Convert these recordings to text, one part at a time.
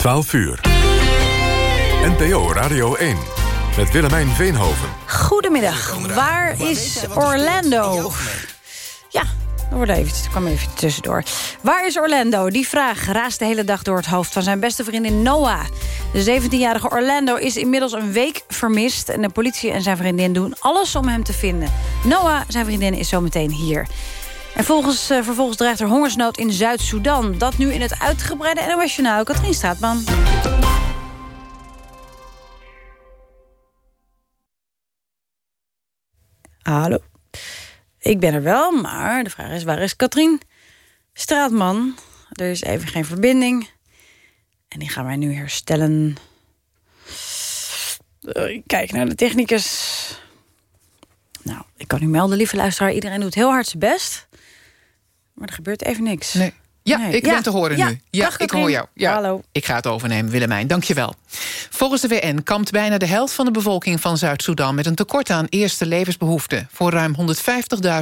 12 uur. NPO Radio 1 met Willemijn Veenhoven. Goedemiddag. Waar is Orlando? Ja, er wordt even, kwam even tussendoor. Waar is Orlando? Die vraag raast de hele dag door het hoofd van zijn beste vriendin Noah. De 17-jarige Orlando is inmiddels een week vermist... en de politie en zijn vriendin doen alles om hem te vinden. Noah, zijn vriendin, is zometeen hier. En volgens, uh, vervolgens dreigt er hongersnood in Zuid-Soedan. Dat nu in het uitgebreide NOS Journaal. Katrien Straatman. Hallo. Ik ben er wel, maar de vraag is, waar is Katrien? Straatman. Er is even geen verbinding. En die gaan wij nu herstellen. Ik kijk naar de technicus. Nou, ik kan u melden, lieve luisteraar. Iedereen doet heel hard zijn best. Maar er gebeurt even niks. Nee. Ja, Nee. ik Ja. ben te horen Ja, nu. Ja, dag, ik hoor jou. Ja, Hallo. Ik ga het overnemen, Willemijn. Dank je wel. Volgens de VN kampt bijna de helft van de bevolking van Zuid-Soedan... met een tekort aan eerste levensbehoeften. Voor ruim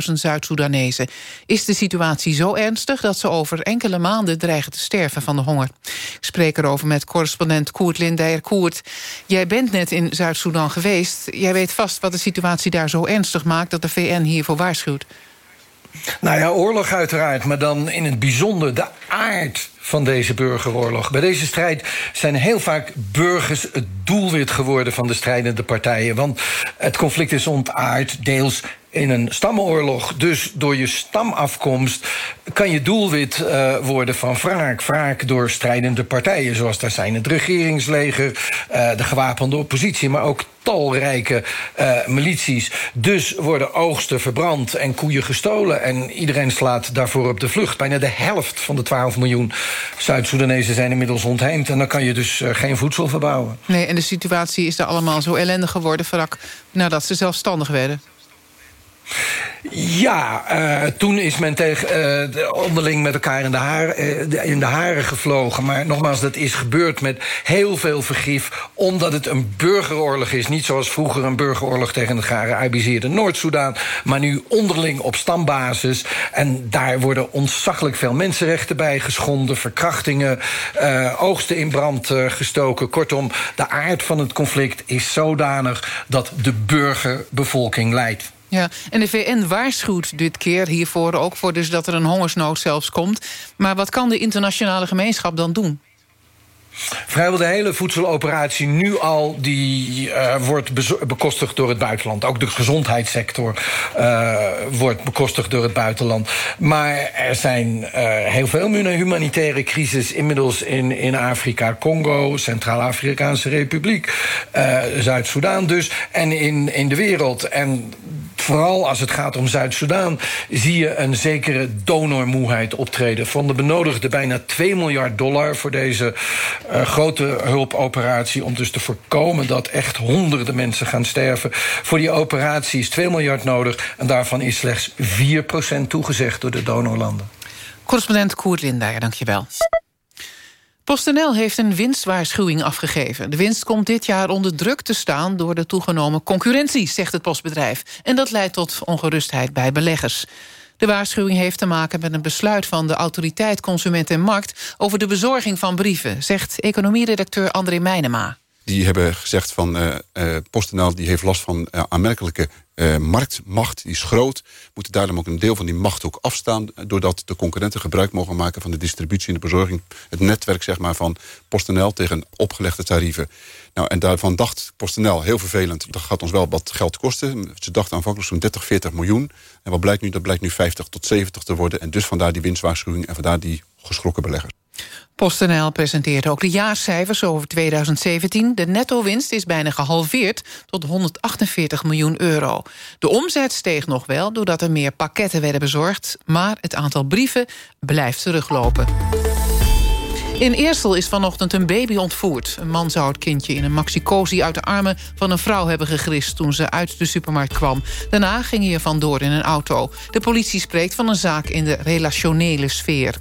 150.000 Zuid-Soedanezen is de situatie zo ernstig... dat ze over enkele maanden dreigen te sterven van de honger. Ik spreek erover met correspondent Koert Lindeyer. Koert, jij bent net in Zuid-Soedan geweest. Jij weet vast wat de situatie daar zo ernstig maakt... dat de VN hiervoor waarschuwt. Nou ja, oorlog uiteraard, maar dan in het bijzonder de aard van deze burgeroorlog. Bij deze strijd zijn heel vaak burgers het doelwit geworden van de strijdende partijen. Want het conflict is ontaard, deels in een stammenoorlog. Dus door je stamafkomst kan je doelwit eh, worden van wraak. Wraak door strijdende partijen, zoals daar zijn het regeringsleger... eh, de gewapende oppositie, maar ook talrijke eh, milities. Dus worden oogsten verbrand en koeien gestolen... en iedereen slaat daarvoor op de vlucht. Bijna de helft van de 12 miljoen Zuid-Soedanezen zijn inmiddels ontheemd... en dan kan je dus eh, geen voedsel verbouwen. Nee, en de situatie is daar allemaal zo ellendig geworden... vlak nadat ze zelfstandig werden. Ja, eh, toen is men tegen, eh, de- onderling met elkaar in de, haar, eh, de- in de haren gevlogen. Maar nogmaals, dat is gebeurd met heel veel vergif... omdat het een burgeroorlog is. Niet zoals vroeger een burgeroorlog tegen het gearabiseerde Noord-Soedan... maar nu onderling op stambasis. En daar worden ontzaglijk veel mensenrechten bij geschonden... verkrachtingen, oogsten in brand gestoken. Kortom, de aard van het conflict is zodanig... dat de burgerbevolking leidt. Ja, en de VN waarschuwt dit keer hiervoor ook voor dus dat er een hongersnood zelfs komt. Maar wat kan de internationale gemeenschap dan doen? Vrijwel de hele voedseloperatie nu al die, eh, wordt bekostigd door het buitenland. Ook de gezondheidssector eh, wordt bekostigd door het buitenland. Maar er zijn eh, heel veel humanitaire crisis inmiddels in, in Afrika, Congo, Centraal-Afrikaanse Republiek, Zuid-Soedan dus, en in, in de wereld. En vooral als het gaat om Zuid-Soedan... zie je een zekere donormoeheid optreden. Van de benodigde bijna 2 miljard dollar... voor deze eh, grote hulpoperatie... om dus te voorkomen dat echt honderden mensen gaan sterven. Voor die operatie is 2 miljard nodig... en daarvan is slechts 4% toegezegd door de donorlanden. Correspondent Koert Lindeyer, dankjewel. PostNL heeft een winstwaarschuwing afgegeven. De winst komt dit jaar onder druk te staan... door de toegenomen concurrentie, zegt het postbedrijf. En dat leidt tot ongerustheid bij beleggers. De waarschuwing heeft te maken met een besluit van de autoriteit Consument en Markt... over de bezorging van brieven, zegt economieredacteur André Meijnema. Die hebben gezegd van eh, PostNL die heeft last van eh, aanmerkelijke eh, marktmacht. Die is groot. Moeten daarom ook een deel van die macht ook afstaan. eh, Doordat de concurrenten gebruik mogen maken van de distributie en de bezorging. Het netwerk zeg maar, van PostNL tegen opgelegde tarieven. Nou, en daarvan dacht PostNL, heel vervelend, dat gaat ons wel wat geld kosten. Ze dachten aanvankelijk zo'n 30, 40 miljoen. En wat blijkt nu? Dat blijkt nu 50 tot 70 te worden. En dus vandaar die winstwaarschuwing en vandaar die geschrokken beleggers. PostNL presenteert ook de jaarcijfers over 2017. De netto-winst is bijna gehalveerd tot 148 miljoen euro. De omzet steeg nog wel doordat er meer pakketten werden bezorgd... maar het aantal brieven blijft teruglopen. In Eersel is vanochtend een baby ontvoerd. Een man zou het kindje in een maxi-cosi uit de armen van een vrouw hebben gegrist... toen ze uit de supermarkt kwam. Daarna ging hij er vandoor in een auto. De politie spreekt van een zaak in de relationele sfeer.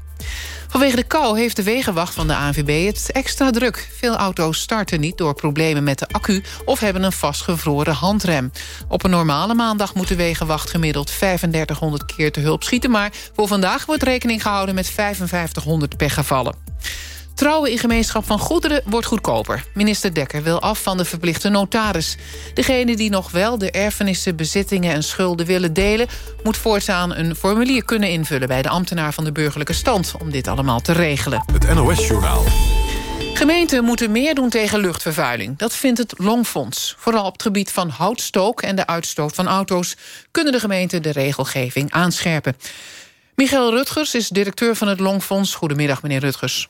Vanwege de kou heeft de wegenwacht van de ANVB het extra druk. Veel auto's starten niet door problemen met de accu... of hebben een vastgevroren handrem. Op een normale maandag moet de wegenwacht gemiddeld 3500 keer te hulp schieten... maar voor vandaag wordt rekening gehouden met 5500 pechgevallen. Trouwen in gemeenschap van goederen wordt goedkoper. Minister Dekker wil af van de verplichte notaris. Degene die nog wel de erfenissen, bezittingen en schulden willen delen... moet voortaan een formulier kunnen invullen... bij de ambtenaar van de burgerlijke stand... om dit allemaal te regelen. Het NOS-journaal. Gemeenten moeten meer doen tegen luchtvervuiling. Dat vindt het Longfonds. Vooral op het gebied van houtstook en de uitstoot van auto's... kunnen de gemeenten de regelgeving aanscherpen. Michael Rutgers is directeur van het Longfonds. Goedemiddag, meneer Rutgers.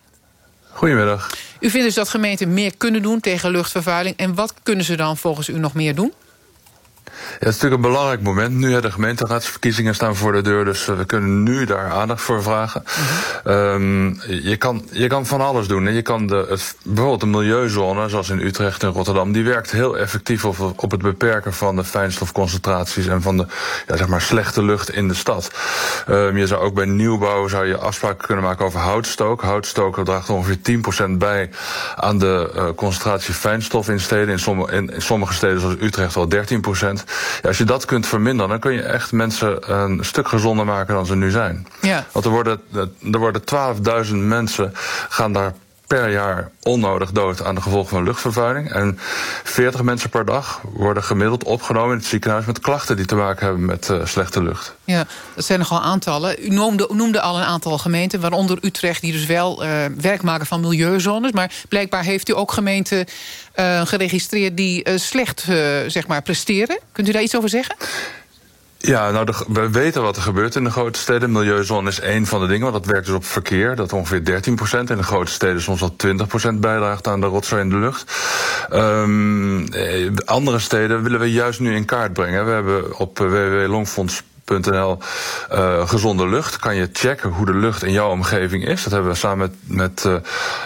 Goedemiddag. U vindt dus dat gemeenten meer kunnen doen tegen luchtvervuiling. En wat kunnen ze dan volgens u nog meer doen? Ja, het is natuurlijk een belangrijk moment. Nu de gemeenteraadsverkiezingen staan voor de deur, dus eh, we kunnen nu daar aandacht voor vragen. um, je, kan, je kan van alles doen. Je kan de, het, bijvoorbeeld de milieuzone, zoals in Utrecht en Rotterdam, die werkt heel effectief op, op het beperken van de fijnstofconcentraties en van de ja, zeg maar slechte lucht in de stad. Um, je zou ook bij nieuwbouw zou je afspraken kunnen maken over houtstook. Houtstook draagt ongeveer 10% bij aan de uh, concentratie fijnstof in steden. In sommige, in, in sommige steden zoals Utrecht al 13%. Als je dat kunt verminderen, dan kun je echt mensen een stuk gezonder maken dan ze nu zijn. Ja. Want er worden, er worden 12.000 mensen gaan daar per jaar onnodig dood aan de gevolgen van luchtvervuiling. En 40 mensen per dag worden gemiddeld opgenomen in het ziekenhuis met klachten die te maken hebben met uh, slechte lucht. Ja, dat zijn nogal aantallen. U noemde, noemde al een aantal gemeenten, waaronder Utrecht, die dus wel uh, werk maken van milieuzones. Maar blijkbaar heeft u ook gemeenten uh, geregistreerd die slecht zeg maar, presteren. Kunt u daar iets over zeggen? Ja, nou, we weten wat er gebeurt in de grote steden. Milieuzone is één van de dingen, want dat werkt dus op verkeer. Dat ongeveer 13% in de grote steden soms al 20% bijdraagt aan de rotzooi in de lucht. Um, andere steden willen we juist nu in kaart brengen. We hebben op www.longfonds .nl uh, gezonde lucht. Kan je checken hoe de lucht in jouw omgeving is. Dat hebben we samen met, met uh,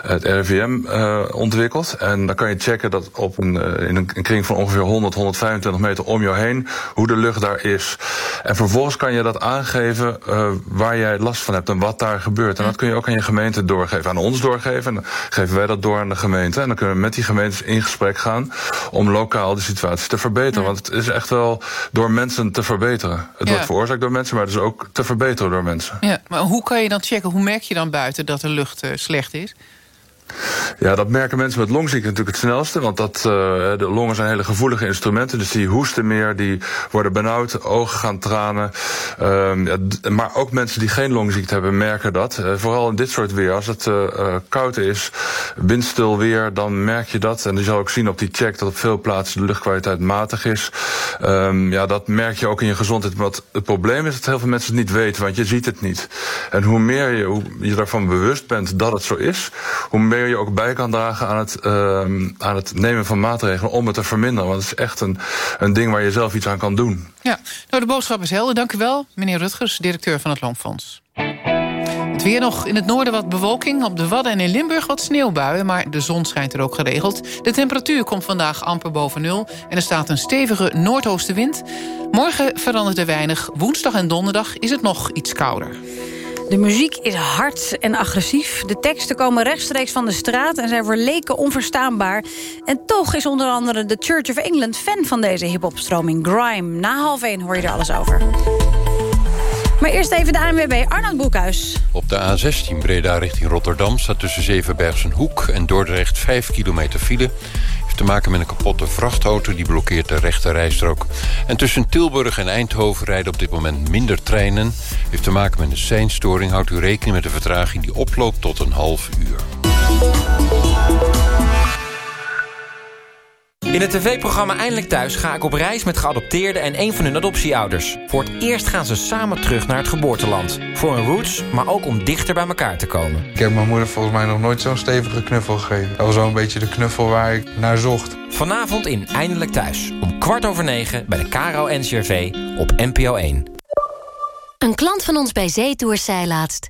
het RIVM uh, ontwikkeld. En dan kan je checken dat op een, in een, kring van ongeveer 100, 125 meter om jou heen hoe de lucht daar is. En vervolgens kan je dat aangeven waar jij last van hebt en wat daar gebeurt. En dat kun je ook aan je gemeente doorgeven, aan ons doorgeven. En dan geven wij dat door aan de gemeente. En dan kunnen we met die gemeentes in gesprek gaan om lokaal de situatie te verbeteren. Want het is echt wel door mensen te verbeteren. Het Ja. wordt veroorzaakt door mensen, maar is ook te verbeteren door mensen. Ja, maar hoe kan je dan checken, hoe merk je dan buiten dat de lucht uh, slecht is? Ja, dat merken mensen met longziekte natuurlijk het snelste. Want dat, uh, de longen zijn hele gevoelige instrumenten. Dus die hoesten meer, die worden benauwd, ogen gaan tranen. Ja, maar ook mensen die geen longziekte hebben merken dat. Uh, vooral in dit soort weer, als het uh, koud is, windstil weer, dan merk je dat. En je zal ook zien op die check dat op veel plaatsen de luchtkwaliteit matig is. Um, ja, dat merk je ook in je gezondheid. Maar het probleem is dat heel veel mensen het niet weten, want je ziet het niet. En hoe meer je, hoe je daarvan bewust bent dat het zo is, hoe meer je ook kan dragen aan het, uh, aan het nemen van maatregelen om het te verminderen. Want het is echt een, een ding waar je zelf iets aan kan doen. Ja, nou de boodschap is helder. Dank u wel, meneer Rutgers, directeur van het Longfonds. Het weer nog in het noorden wat bewolking. Op de Wadden en in Limburg wat sneeuwbuien, maar de zon schijnt er ook geregeld. De temperatuur komt vandaag amper boven nul... en er staat een stevige noordoostenwind. Morgen verandert er weinig. Woensdag en donderdag is het nog iets kouder. De muziek is hard en agressief. De teksten komen rechtstreeks van de straat en zijn voor leken onverstaanbaar. En toch is onder andere de Church of England fan van deze hiphopstroming Grime. Na half 1 hoor je er alles over. Maar eerst even de ANWB Arnold Boekhuis. Op de A16 Breda richting Rotterdam staat tussen Zevenbergsen Hoek en Dordrecht 5 kilometer file. Heeft te maken met een kapotte vrachtauto die blokkeert de rechte rijstrook. En tussen Tilburg en Eindhoven rijden op dit moment minder treinen. Heeft te maken met een seinstoring. Houdt u rekening met een vertraging die oploopt tot een half uur. In het tv-programma Eindelijk Thuis ga ik op reis met geadopteerden en een van hun adoptieouders. Voor het eerst gaan ze samen terug naar het geboorteland. Voor hun roots, maar ook om dichter bij elkaar te komen. Ik heb mijn moeder volgens mij nog nooit zo'n stevige knuffel gegeven. Dat was wel een beetje de knuffel waar ik naar zocht. Vanavond in Eindelijk Thuis. Om kwart over negen bij de Caro NCRV op NPO 1. Een klant van ons bij Zeetours zei laatst...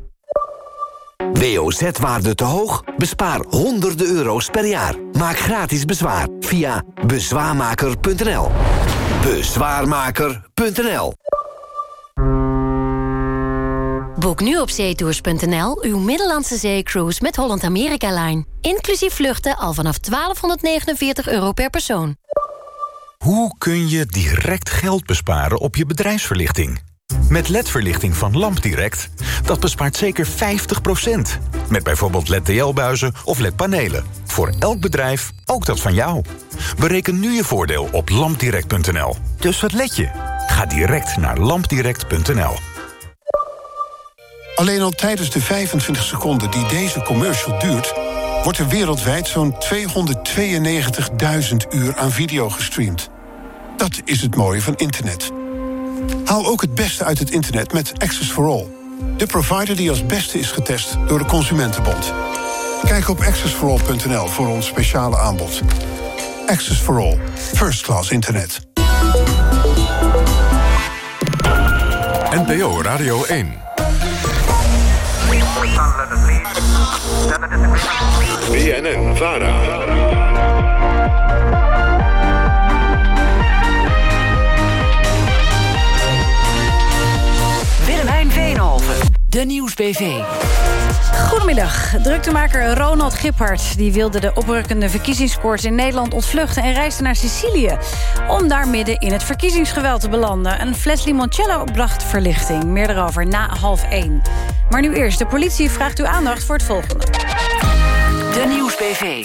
WOZ-waarde te hoog? Bespaar honderden euro's per jaar. Maak gratis bezwaar via bezwaarmaker.nl. Bezwaarmaker.nl Boek nu op zeetours.nl uw Middellandse zeecruise met Holland America Line. Inclusief vluchten al vanaf 1249 euro per persoon. Hoe kun je direct geld besparen op je bedrijfsverlichting? Met LED-verlichting van LampDirect, dat bespaart zeker 50%. Met bijvoorbeeld LED-TL-buizen of LED-panelen. Voor elk bedrijf, ook dat van jou. Bereken nu je voordeel op lampdirect.nl. Dus wat let je? Ga direct naar lampdirect.nl. Alleen al tijdens de 25 seconden die deze commercial duurt... wordt er wereldwijd zo'n 292.000 uur aan video gestreamd. Dat is het mooie van internet. Haal ook het beste uit het internet met Access for All. De provider die als beste is getest door de Consumentenbond. Kijk op accessforall.nl voor ons speciale aanbod. Access for All. First class internet. NPO Radio 1. BNN Vara. De Nieuwsbv. Goedemiddag. Druktemaker Ronald Giphart die wilde de oprukkende verkiezingskoers in Nederland ontvluchten... en reisde naar Sicilië om daar midden in het verkiezingsgeweld te belanden. Een fles limoncello bracht verlichting. Meer daarover na half één. Maar nu eerst, de politie vraagt uw aandacht voor het volgende. De Nieuwsbv.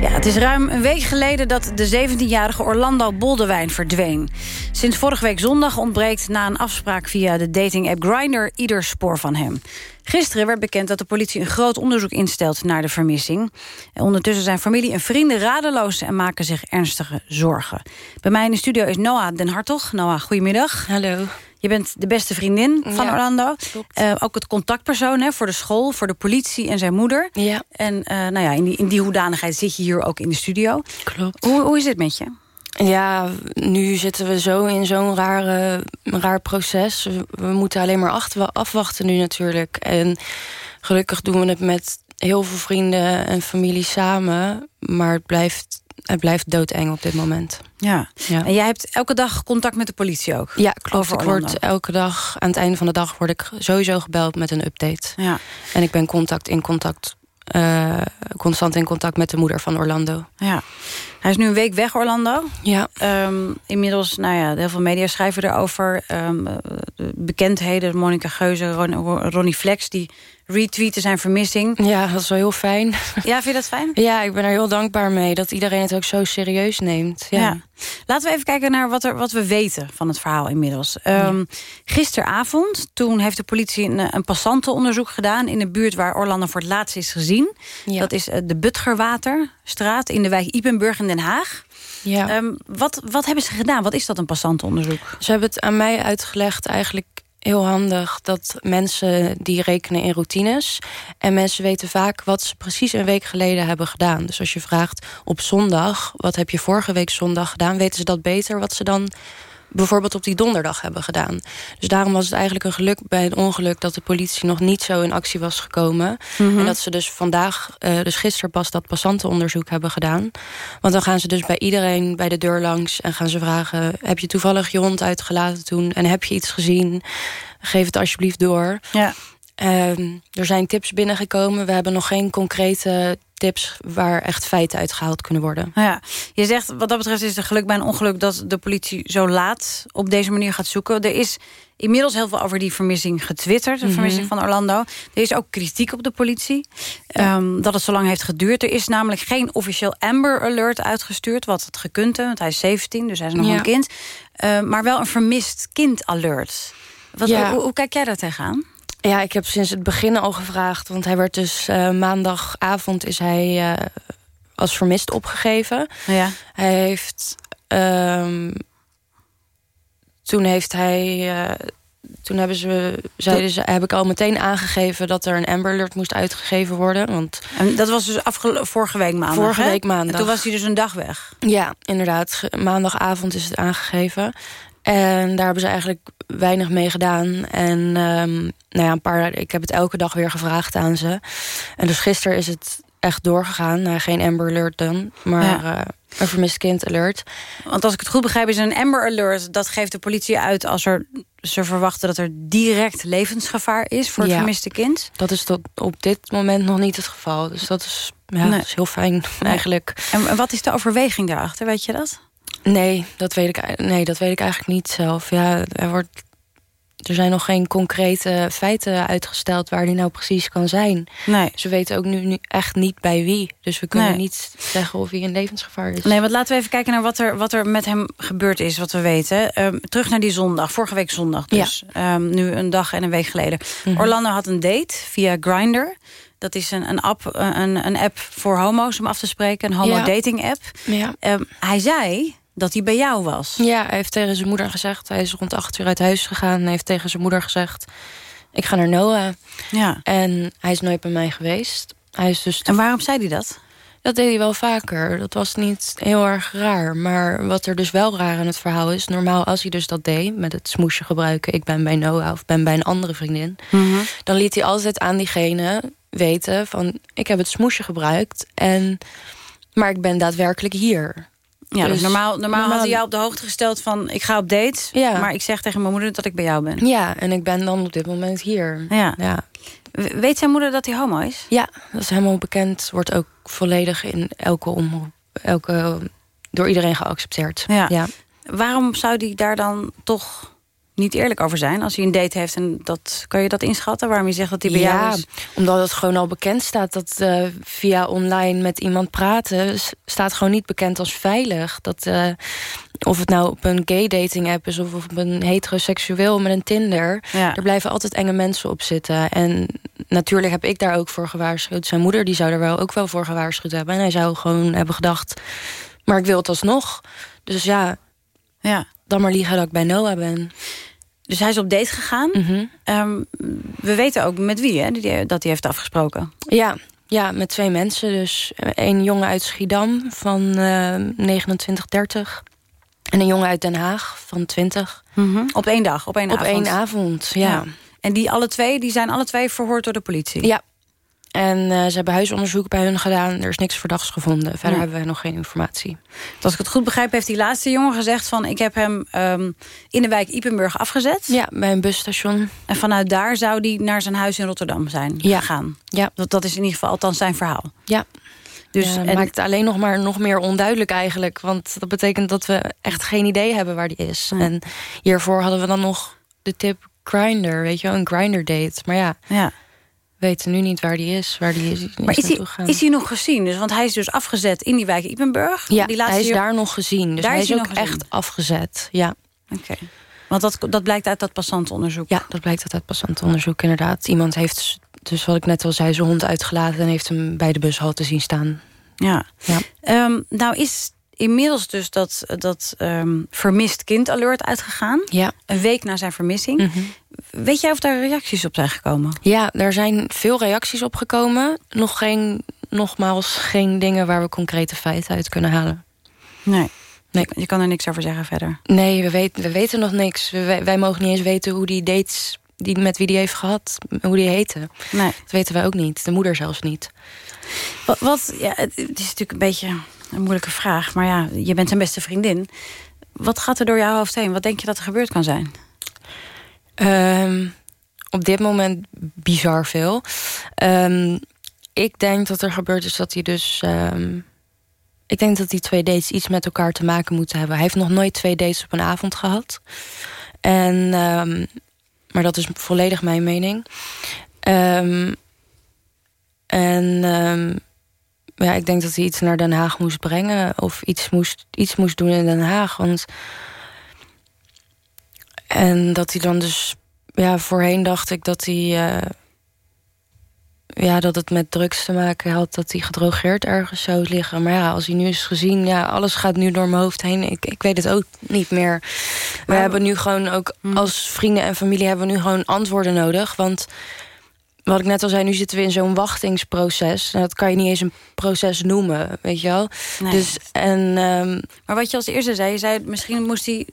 Ja, het is ruim een week geleden dat de 17-jarige Orlando Boldewijn verdween. Sinds vorige week zondag ontbreekt na een afspraak via de dating-app Grindr ieder spoor van hem. Gisteren werd bekend dat de politie een groot onderzoek instelt naar de vermissing. En ondertussen zijn familie en vrienden radeloos en maken zich ernstige zorgen. Bij mij in de studio is Noah den Hartog. Noah, goedemiddag. Hallo. Je bent de beste vriendin van Ja, Orlando. Eh, ook het contactpersoon hè, voor de school, voor de politie en zijn moeder. Ja. En eh, nou ja, in, die, in die hoedanigheid zit je hier ook in de studio. Klopt. Hoe, hoe is het met je? Ja, nu zitten we zo in zo'n rare, raar proces. We, moeten alleen maar acht- afwachten nu natuurlijk. En gelukkig doen we het met heel veel vrienden en familie samen. Maar het blijft, het blijft doodeng op dit moment. Ja. Ja. En jij hebt elke dag contact met de politie ook? Ja, klopt. Ik word elke dag, aan het einde van de dag... word ik sowieso gebeld met een update. Ja. En ik ben contact in contact, eh, constant in contact met de moeder van Orlando. Ja. Hij is nu een week weg, Orlando. Ja. Ehm, inmiddels, nou ja, heel veel media schrijven erover. De bekendheden, Monica Geuze, Ron- Ronnie Flex... die retweeten zijn vermissing. Ja, dat is wel heel fijn. Ja, vind je dat fijn? Ja, ik ben er heel dankbaar mee dat iedereen het ook zo serieus neemt. Ja. Ja. Laten we even kijken naar wat, er, wat we weten van het verhaal inmiddels. Ehm, Gisteravond, toen heeft de politie een, een passantenonderzoek gedaan... in de buurt waar Orlando voor het laatst is gezien. Ja. Dat is eh, de Butgerwaterstraat in de wijk Ipenburg in Den Haag. Ja. Ehm, wat, wat hebben ze gedaan? Wat is dat, een passantenonderzoek? Ze hebben het aan mij uitgelegd eigenlijk heel handig... dat mensen die rekenen in routines... en mensen weten vaak wat ze precies een week geleden hebben gedaan. Dus als je vraagt op zondag... wat heb je vorige week zondag gedaan... weten ze dat beter wat ze dan bijvoorbeeld op die donderdag hebben gedaan. Dus daarom was het eigenlijk een geluk bij het ongeluk... dat de politie nog niet zo in actie was gekomen. Mhm. En dat ze dus vandaag, eh, dus gisteren pas... dat passantenonderzoek hebben gedaan. Want dan gaan ze dus bij iedereen bij de deur langs... en gaan ze vragen, heb je toevallig je hond uitgelaten toen? En heb je iets gezien? Geef het alsjeblieft door. Ja. Ehm, er zijn tips binnengekomen. We hebben nog geen concrete tips... waar echt feiten uitgehaald kunnen worden. Ja, je zegt wat dat betreft is het geluk bij een ongeluk... dat de politie zo laat op deze manier gaat zoeken. Er is inmiddels heel veel over die vermissing getwitterd. De Mhm. vermissing van Orlando. Er is ook kritiek op de politie. ehm, dat het zo lang heeft geduurd. Er is namelijk geen officieel Amber Alert uitgestuurd. Wat het gekund heeft, want hij is 17, dus hij is nog Ja. een kind. Ehm, maar wel een vermist kind alert. Wat, Ja. hoe, hoe kijk jij daar tegenaan? Ja, ik heb sinds het begin al gevraagd. Want hij werd dus eh, maandagavond is hij eh, als vermist opgegeven. Ja. Hij heeft... ehm, toen heeft hij... eh, toen hebben ze, zeiden ze, heb ik al meteen aangegeven... dat er een Amber Alert moest uitgegeven worden. Want En dat was dus vorige week maandag, Vorige hè? week maandag. En toen was hij dus een dag weg. Ja, inderdaad. Maandagavond is het aangegeven. En daar hebben ze eigenlijk weinig mee gedaan. En ehm, nou ja, een paar, ik heb het elke dag weer gevraagd aan ze. En dus gisteren is het echt doorgegaan. Nou, geen Amber Alert dan. Maar Ja. eh, Een vermist kind alert. Want als ik het goed begrijp is een Amber Alert... dat geeft de politie uit als er, ze verwachten dat er direct levensgevaar is... voor het Ja. vermiste kind. Dat is tot op dit moment nog niet het geval. Dus dat is, ja, Nee. dat is heel fijn eigenlijk. En wat is de overweging daarachter, weet je dat? Nee dat, weet ik, nee, dat weet ik eigenlijk niet zelf. Ja, er, wordt, er zijn nog geen concrete feiten uitgesteld... waar die nou precies kan zijn. Nee. Ze weten ook nu, nu echt niet bij wie. Dus we kunnen Nee. niet zeggen of hij in levensgevaar is. Nee, want laten we even kijken naar wat er, wat er met hem gebeurd is, wat we weten. Ehm, terug naar die zondag, vorige week zondag dus. Ehm, nu een dag en een week geleden. Mhm. Orlando had een date via Grindr. Dat is een, een, app, eh, een, een app voor homo's om af te spreken. Een homo-dating app. Ja. Ehm, hij zei dat hij bij jou was. Ja, hij heeft tegen zijn moeder gezegd... hij is rond acht uur uit huis gegaan... en hij heeft tegen zijn moeder gezegd... ik ga naar Noah. Ja. En hij is nooit bij mij geweest. Hij is dus En waarom zei hij dat? Dat deed hij wel vaker. Dat was niet heel erg raar. Maar wat er dus wel raar aan het verhaal is... normaal als hij dus dat deed, met het smoesje gebruiken... ik ben bij Noah of ben bij een andere vriendin... Mhm. dan liet hij altijd aan diegene weten van... ik heb het smoesje gebruikt, en, maar ik ben daadwerkelijk hier. Ja, dus, normaal, normaal, had hij jou op de hoogte gesteld van... ik ga op date, Ja. maar ik zeg tegen mijn moeder dat ik bij jou ben. Ja, en ik ben dan op dit moment hier. Ja. Ja, Weet zijn moeder dat hij homo is? ja dat is helemaal bekend. Wordt ook volledig in elke omroep... Elke, door iedereen geaccepteerd. Ja. ja. Waarom zou die daar dan toch niet eerlijk over zijn? Als hij een date heeft, en dat, kan je dat inschatten? Waarom je zegt dat hij bij jou is? omdat het gewoon al bekend staat dat eh, via online met iemand praten... staat gewoon niet bekend als veilig. Dat, eh, of het nou op een gay dating app is of op een heteroseksueel met een Tinder... Ja. er blijven altijd enge mensen op zitten. En natuurlijk heb ik daar ook voor gewaarschuwd. Zijn moeder die zou er wel ook wel voor gewaarschuwd hebben. En hij zou gewoon hebben gedacht... maar ik wil het alsnog. Dus ja, Ja. dan maar liegen dat ik bij Noah ben. Dus hij is op date gegaan. Mhm. Ehm, we weten ook met wie hè, die, dat hij heeft afgesproken. Ja, ja, met twee mensen. Dus een jongen uit Schiedam van eh 29, 30. En een jongen uit Den Haag van 20. Op één dag, op één Op avond. één avond, ja. En die alle twee, die zijn alle twee verhoord door de politie? Ja. En eh, ze hebben huisonderzoek bij hun gedaan. Er is niks verdachts gevonden. Verder Ja. hebben we nog geen informatie. Als ik het goed begrijp, heeft die laatste jongen gezegd van... ik heb hem ehm, in de wijk Ipenburg afgezet. Ja, bij een busstation. En vanuit daar zou hij naar zijn huis in Rotterdam zijn Ja. gegaan. Ja. Dat, dat is in ieder geval althans zijn verhaal. Ja. Dus, Dus en- maakt het alleen nog maar nog meer onduidelijk eigenlijk. Want dat betekent dat we echt geen idee hebben waar die is. En hiervoor hadden we dan nog de tip Grinder, weet je wel, een Grinder date. Maar ja, ja. We weten nu niet waar die is, waar die is, Maar is hij, is hij nog gezien? Dus, want hij is dus afgezet in die wijk Ipenburg. Ja, die hij is daar nog gezien. Dus Daar hij is is, hij ook nog gezien. echt afgezet. Ja. Oké. Want dat, dat blijkt uit dat passantenonderzoek. ja, dat blijkt uit het passantonderzoek inderdaad. Iemand heeft, dus wat ik net al zei, zijn hond uitgelaten... en heeft hem bij de bushalte zien staan. Ja. Ja. Ehm, nou is inmiddels dus dat, dat ehm, vermist kind alert uitgegaan. Ja. Een week na zijn vermissing. Mhm. Weet jij of daar reacties op zijn gekomen? Ja, er zijn veel reacties op gekomen. Nog geen, nogmaals, geen dingen waar we concrete feiten uit kunnen halen. Nee. Nee. Je kan er niks over zeggen verder. Nee, we weten, we weten nog niks. We- wij, mogen niet eens weten hoe die dates die, met wie die heeft gehad, hoe die heette. Nee. Dat weten wij ook niet. De moeder zelfs niet. Wat, wat ja, het is natuurlijk een beetje een moeilijke vraag. Maar ja, je bent zijn beste vriendin. Wat gaat er door jouw hoofd heen? Wat denk je dat er gebeurd kan zijn? Ehm, op dit moment bizar veel. Ehm, ik denk dat er gebeurd is dat hij dus... ehm, ik denk dat die twee dates iets met elkaar te maken moeten hebben. Hij heeft nog nooit twee dates op een avond gehad. En, maar dat is volledig mijn mening. En ja, ik denk dat hij iets naar Den Haag moest brengen. Of iets moest, iets moest doen in Den Haag. Want en dat hij dan dus... Ja, voorheen dacht ik dat hij... eh, ja, dat het met drugs te maken had. Dat hij gedrogeerd ergens zou liggen. Maar ja, als hij nu is gezien... Ja, alles gaat nu door mijn hoofd heen. Ik, ik weet het ook niet meer. We hebben nu gewoon ook... Als vrienden en familie hebben we nu gewoon antwoorden nodig. Want wat ik net al zei, nu zitten we in zo'n wachtingsproces. En dat kan je niet eens een proces noemen, weet je wel. Nee. Dus, en, ehm, Maar wat je als eerste zei, je zei misschien moest hij...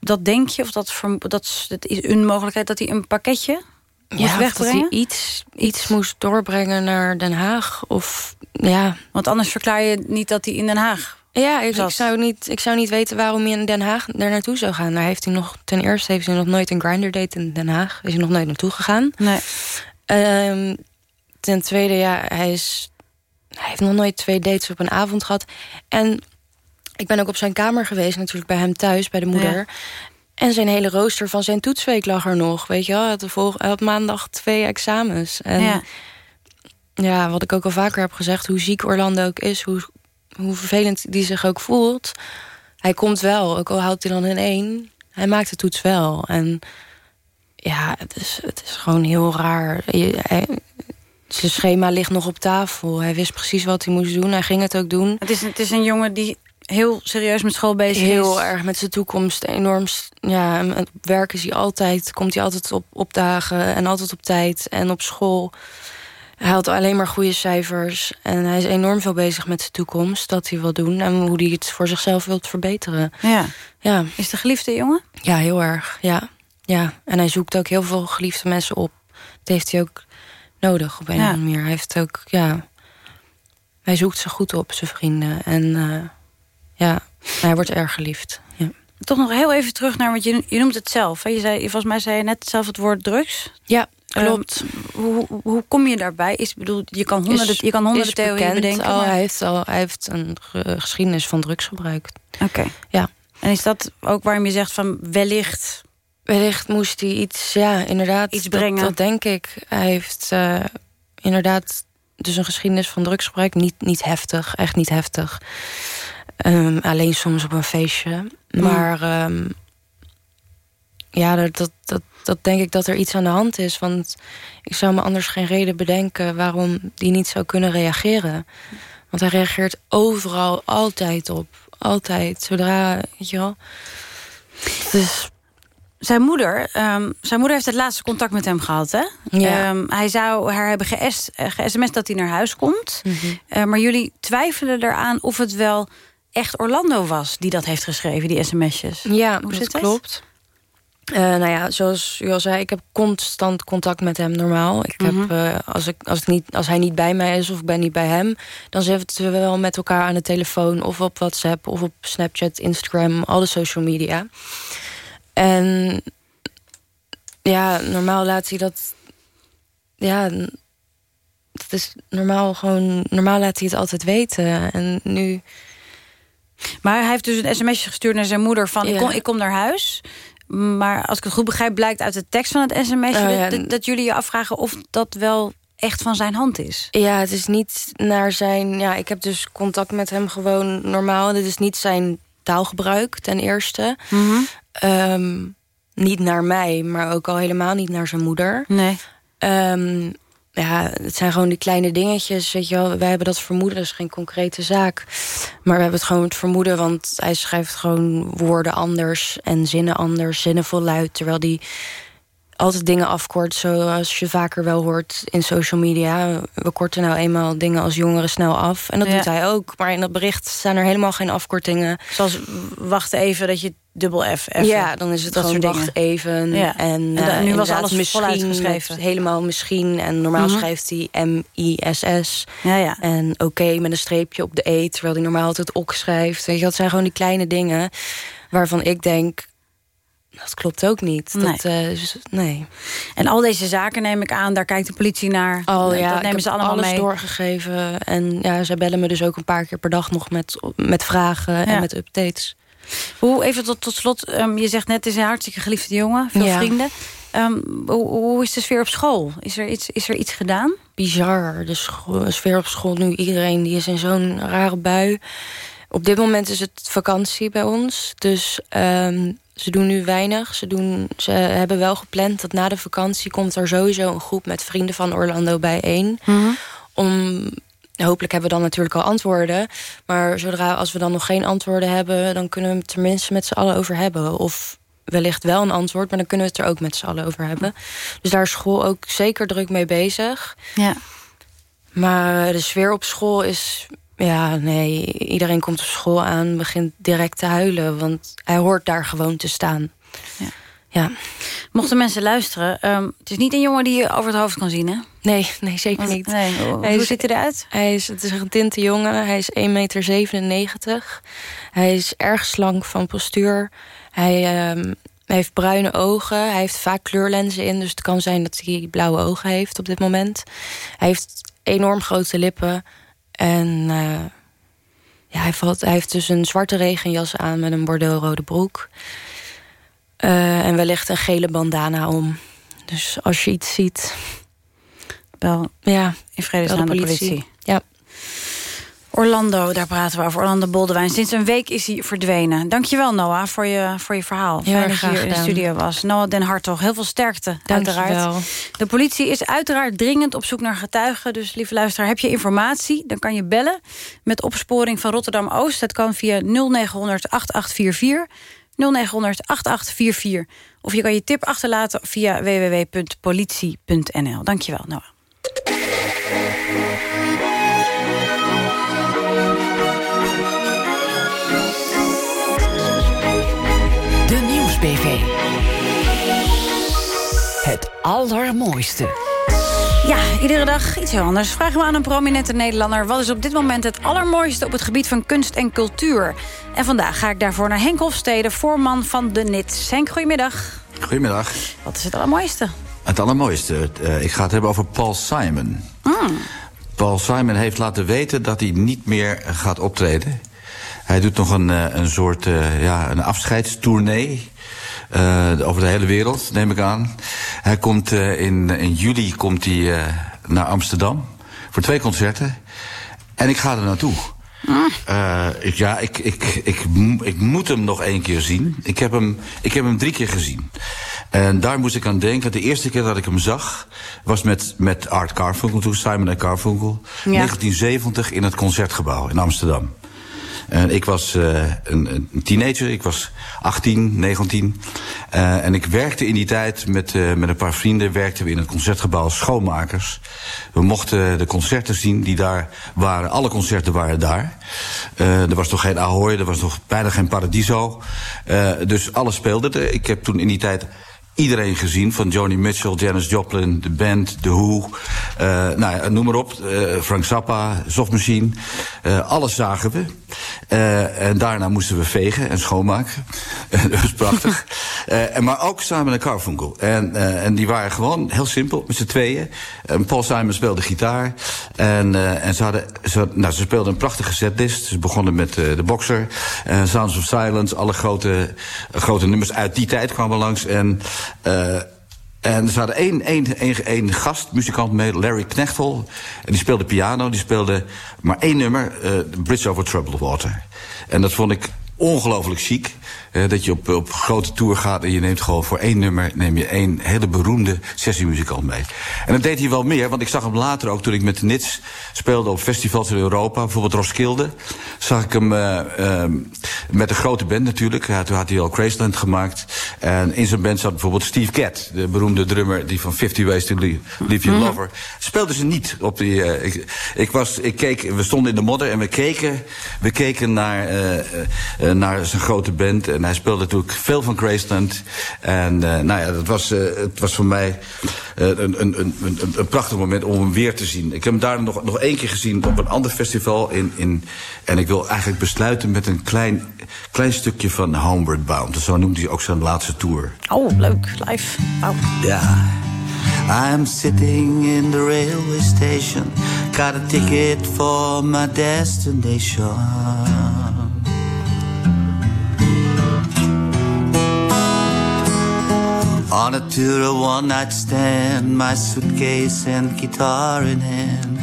Dat denk je, of dat, dat, dat is een mogelijkheid dat hij een pakketje moest ja, of dat wegbrengen? hij iets, iets moest doorbrengen naar Den Haag. Of ja, Want anders verklaar je niet dat hij in Den Haag Ja, ik, ik, zou niet, ik zou niet weten waarom hij in Den Haag daar naartoe zou gaan. Daar heeft hij nog, ten eerste heeft hij nog nooit een grinder date in Den Haag. Is hij nog nooit naartoe gegaan. Nee. Ehm, ten tweede, ja, hij, is, hij heeft nog nooit twee dates op een avond gehad. En ik ben ook op zijn kamer geweest, natuurlijk bij hem thuis, bij de moeder. Ja. En zijn hele rooster van zijn toetsweek lag er nog. Weet je wel, hij had, hij had maandag twee examens. En Ja. ja, wat ik ook al vaker heb gezegd, hoe ziek Orlando ook is, hoe, hoe vervelend die zich ook voelt. Hij komt wel, ook al houdt hij dan in één. Hij maakt de toets wel. En ja, het is, het is gewoon heel raar. Je- hij- zijn schema ligt nog op tafel. Hij wist precies wat hij moest doen. Hij ging het ook doen. Het is, het is een jongen die heel serieus met school bezig is. Heel erg met zijn toekomst. Enorm. Ja, en op werk is hij altijd. Komt hij altijd op, op dagen en altijd op tijd. En op school. Hij haalt alleen maar goede cijfers. En hij is enorm veel bezig met zijn toekomst. Dat hij wil doen. En hoe hij het voor zichzelf wil verbeteren. Ja. Ja. Is de geliefde jongen? Ja, heel erg. Ja. ja. En hij zoekt ook heel veel geliefde mensen op. Dat heeft hij ook nodig op een Ja. of andere manier. Hij heeft ook, ja... Hij zoekt ze goed op, zijn vrienden. En eh, ja, hij wordt erg geliefd. Ja. Toch nog heel even terug naar, want je, je noemt het zelf. Hè? Je zei, volgens mij zei je net zelf het woord drugs. Ja, klopt. Ehm, hoe, hoe, kom je daarbij? Is, bedoel, je kan honderden, Is- je kan honderden theorieën bedenken. al. maar- hij, heeft al, hij heeft een ge- geschiedenis van drugsgebruik. Oké. Ja. En is dat ook waarom je zegt van wellicht... Wellicht moest hij iets, ja, inderdaad. Iets brengen. Dat, denk ik. Hij heeft eh, inderdaad dus een geschiedenis van drugsgebruik. Niet, niet heftig, echt niet heftig. Ehm, alleen soms op een feestje. Mm. Maar ehm, ja, dat, dat, dat, denk ik dat er iets aan de hand is. Want ik zou me anders geen reden bedenken... waarom die niet zou kunnen reageren. Want hij reageert overal altijd op. Altijd. Zodra, weet je wel... Dus Zijn moeder, ehm, zijn moeder heeft het laatste contact met hem gehad, hè? Ja. Ehm, hij zou haar hebben eh, ge-sms dat hij naar huis komt. Mhm. Eh, maar jullie twijfelen eraan of het wel echt Orlando was... die dat heeft geschreven, die sms'jes. Ja, Hoe dat zit het? Eh, nou ja, zoals u al zei, ik heb constant contact met hem normaal. Ik Mhm. heb, eh, als, ik, als, ik niet, als hij niet bij mij is of ik ben niet bij hem... dan zitten we wel met elkaar aan de telefoon... of op WhatsApp of op Snapchat, Instagram, alle social media. En ja, normaal laat hij dat... Ja, het is normaal gewoon... Normaal laat hij het altijd weten. En nu... Maar hij heeft dus een sms'je gestuurd naar zijn moeder van... Ik, kom, ik kom naar huis. Maar als ik het goed begrijp, blijkt uit de tekst van het sms'je... Oh, ja. dat, dat jullie je afvragen of dat wel echt van zijn hand is. Ja, het is niet naar zijn... Ja, ik heb dus contact met hem gewoon normaal. Dit is niet zijn taalgebruik, ten eerste. Ehm, niet naar mij, maar ook al helemaal niet naar zijn moeder. Nee. Ehm, ja, het zijn gewoon die kleine dingetjes, weet je wel. Wij hebben dat vermoeden, dat is geen concrete zaak. Maar we hebben het gewoon het vermoeden, want hij schrijft gewoon woorden anders... en zinnen anders, zinnen voluit, terwijl die altijd dingen afkort, zoals je vaker wel hoort in social media. We korten nou eenmaal dingen als jongeren snel af. En dat Ja. doet hij ook. Maar in dat bericht staan er helemaal geen afkortingen. Zoals wacht even dat je dubbel F... F Ja, dan is het dat gewoon wacht even. Ja. En, En dan- eh, nu was alles misschien geschreven. helemaal misschien. En normaal Mhm. schrijft hij M-I-S-S. Ja, ja. En oké met een streepje op de E. Terwijl hij normaal altijd ok schrijft. Weet je, dat zijn gewoon die kleine dingen. Waarvan ik denk... Dat klopt ook niet. Nee. Dat, eh, dus- nee. En al deze zaken neem ik aan, daar kijkt de politie naar. Oh ja, dat ik nemen heb ze allemaal alles mee. doorgegeven. En ja, zij bellen me dus ook een paar keer per dag nog met, met vragen Ja. en met updates. Hoe, even tot, tot slot, ehm, je zegt net, het is een hartstikke geliefde jongen. Veel Ja. vrienden. Ehm, hoe, hoe is de sfeer op school? Is er iets, is er iets gedaan? Bizar. De sfeer op school nu, iedereen die is in zo'n rare bui. Op dit moment is het vakantie bij ons. Dus ehm, ze doen nu weinig. Ze, doen, ze hebben wel gepland dat na de vakantie... komt er sowieso een groep met vrienden van Orlando bijeen. Om, hopelijk hebben we dan natuurlijk al antwoorden. Maar zodra als we dan nog geen antwoorden hebben... dan kunnen we het tenminste met z'n allen over hebben. Of wellicht wel een antwoord, maar dan kunnen we het er ook met z'n allen over hebben. Dus daar is school ook zeker druk mee bezig. Ja. Maar de sfeer op school is... Ja, nee, iedereen komt op school aan, begint direct te huilen. Want hij hoort daar gewoon te staan. Ja. Ja. Mochten mensen luisteren, ehm, het is niet een jongen die je over het hoofd kan zien, hè? Nee, nee zeker Want- niet. nee, hoe- Hij hoe is- ziet hij eruit? Hij is, het is een getinte jongen. Hij is 1,97 meter. Hij is erg slank van postuur. Hij, ehm, hij heeft bruine ogen. Hij heeft vaak kleurlenzen in. Dus het kan zijn dat hij blauwe ogen heeft op dit moment. Hij heeft enorm grote lippen. En eh, ja, hij, valt, hij heeft dus een zwarte regenjas aan met een bordeaux-rode broek. Eh, en wellicht een gele bandana om. Dus als je iets ziet... Bel ja, in vredesnaam bel de politie. Ja. Orlando, daar praten we over. Orlando Boldewijn. Sinds een week is hij verdwenen. Dankjewel, Noah, voor je, voor je verhaal. Heel Fijn dat je hier graag in de studio was. Noah Den Hartog, heel veel sterkte, Dankjewel. uiteraard. De politie is uiteraard dringend op zoek naar getuigen. Dus lieve luisteraar, heb je informatie? Dan kan je bellen met opsporing van Rotterdam-Oost. Dat kan via 0900 8844. 0900 8844. Of je kan je tip achterlaten via www.politie.nl. Dankjewel, Noah. De Nieuwsbv. Het allermooiste. Ja, iedere dag iets heel anders. Vragen we aan een prominente Nederlander... wat is op dit moment het allermooiste op het gebied van kunst en cultuur? En vandaag ga ik daarvoor naar Henk Hofstede, voorman van de NIT. Henk, goedemiddag. Goedemiddag. Wat is het allermooiste? Het allermooiste. eh, ik ga het hebben over Paul Simon. Mm. Paul Simon heeft laten weten dat hij niet meer gaat optreden. Hij doet nog een, eh, een soort eh, ja, een afscheidstournee. Eh, over de hele wereld, neem ik aan. Hij komt eh, in, in juli komt hij, eh, naar Amsterdam voor twee concerten. En ik ga er naartoe. Eh, ik, ja, ik, ik, ik, ik moet hem nog één keer zien. Ik heb, hem, ik heb hem drie keer gezien. En daar moest ik aan denken. De eerste keer dat ik hem zag... was met, met Art Carfunkel, toen Simon en Carfunkel. Ja. 1970 in het Concertgebouw in Amsterdam. En ik was eh, een, een teenager, ik was 18, 19. Eh, en ik werkte in die tijd met, eh, met een paar vrienden... werkten we in het Concertgebouw schoonmakers. We mochten de concerten zien die daar waren. Alle concerten waren daar. Eh, er was nog geen Ahoy, er was nog bijna geen Paradiso. Dus alles speelde er. Ik heb toen in die tijd iedereen gezien. Van Joni Mitchell, Janis Joplin, de band, The Who. eh, nou ja, noem maar op. eh, Frank Zappa, Soft Machine. eh, alles zagen we. Eh, en daarna moesten we vegen en schoonmaken. dat was prachtig. Eh, en maar ook Simon en Carfunkel. En, eh, en die waren gewoon heel simpel, met z'n tweeën. En Paul Simon speelde gitaar. En, eh, en ze, hadden, ze, nou, ze speelden een prachtige setlist. Ze begonnen met eh, de Boxer, eh, Sounds of Silence. Alle grote, grote nummers uit die tijd kwamen langs. En... eh, en ze hadden één, één, één, één gastmuzikant mee, Larry Knechtel. En die speelde piano, die speelde maar één nummer, eh Bridge Over Troubled Water. En dat vond ik ongelooflijk chic. Eh, dat je op, op grote tour gaat en je neemt gewoon voor één nummer... neem je één hele beroemde sessiemuzikant mee. En dat deed hij wel meer, want ik zag hem later ook... toen ik met de Nits speelde op festivals in Europa, bijvoorbeeld Roskilde... zag ik hem eh, eh, met een grote band natuurlijk. Ja, toen had hij al Graceland gemaakt. En in zijn band zat bijvoorbeeld Steve Gadd... de beroemde drummer die van 50 Ways to Leave, Leave Your Lover... speelden ze niet op die... eh, ik, ik, was, ik keek, we stonden in de modder en we keken, we keken naar, naar zijn grote band. En hij speelde natuurlijk veel van Graceland. En eh, nou ja, dat was, eh, het was voor mij eh, een, een, een, een, prachtig moment om hem weer te zien. Ik heb hem daar nog, nog één keer gezien op een ander festival. In, in, en ik wil eigenlijk besluiten met een klein, klein stukje van Homeward Bound. Dus zo noemt hij ook zijn laatste tour. Oh, leuk. Live. Wauw. Ja. I'm sitting in the railway station. Got a ticket for my destination. On a tour, a one night stand, my suitcase and guitar in hand.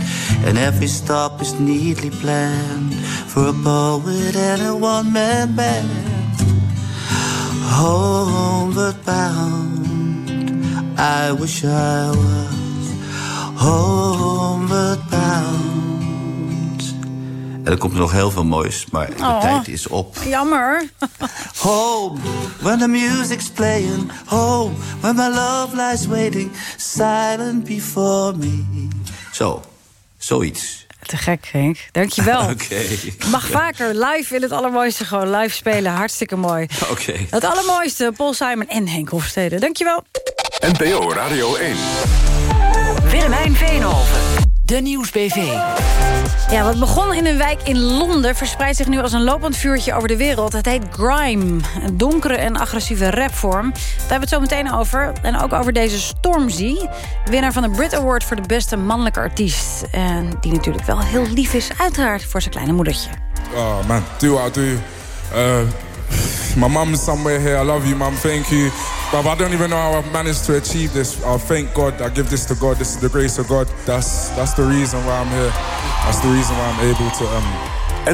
And every stop is neatly planned for a poet and a one man band. Homeward bound, I wish I was homeward bound. En er komt nog heel veel moois, maar de Oh. tijd is op. Jammer. Home, when the music's playing. Home, when my love lies waiting, silent before me. Zo, zoiets. Te gek, Henk. Dankjewel. Oké. Mag vaker live in het allermooiste gewoon live spelen. Hartstikke mooi. Oké. Het allermooiste, Paul Simon en Henk Hofstede. Dankjewel. NPO Radio 1. Willemijn Veenhoven. De Nieuwsbv. Ja, wat begon in een wijk in Londen... verspreidt zich nu als een lopend vuurtje over de wereld. Het heet grime, een donkere en agressieve rapvorm. Daar hebben we het zo meteen over. En ook over deze Stormzy. Winnaar van de Brit Award voor de beste mannelijke artiest. En die natuurlijk wel heel lief is, uiteraard, voor zijn kleine moedertje. Oh man, do what I do. Uh, my mum's somewhere here. I love you, mum. Thank you. But I don't even know how I've managed to achieve this. I thank God. I give this to God. This is the grace of God. That's that's the reason why I'm here. That's the reason why I'm able to. Um...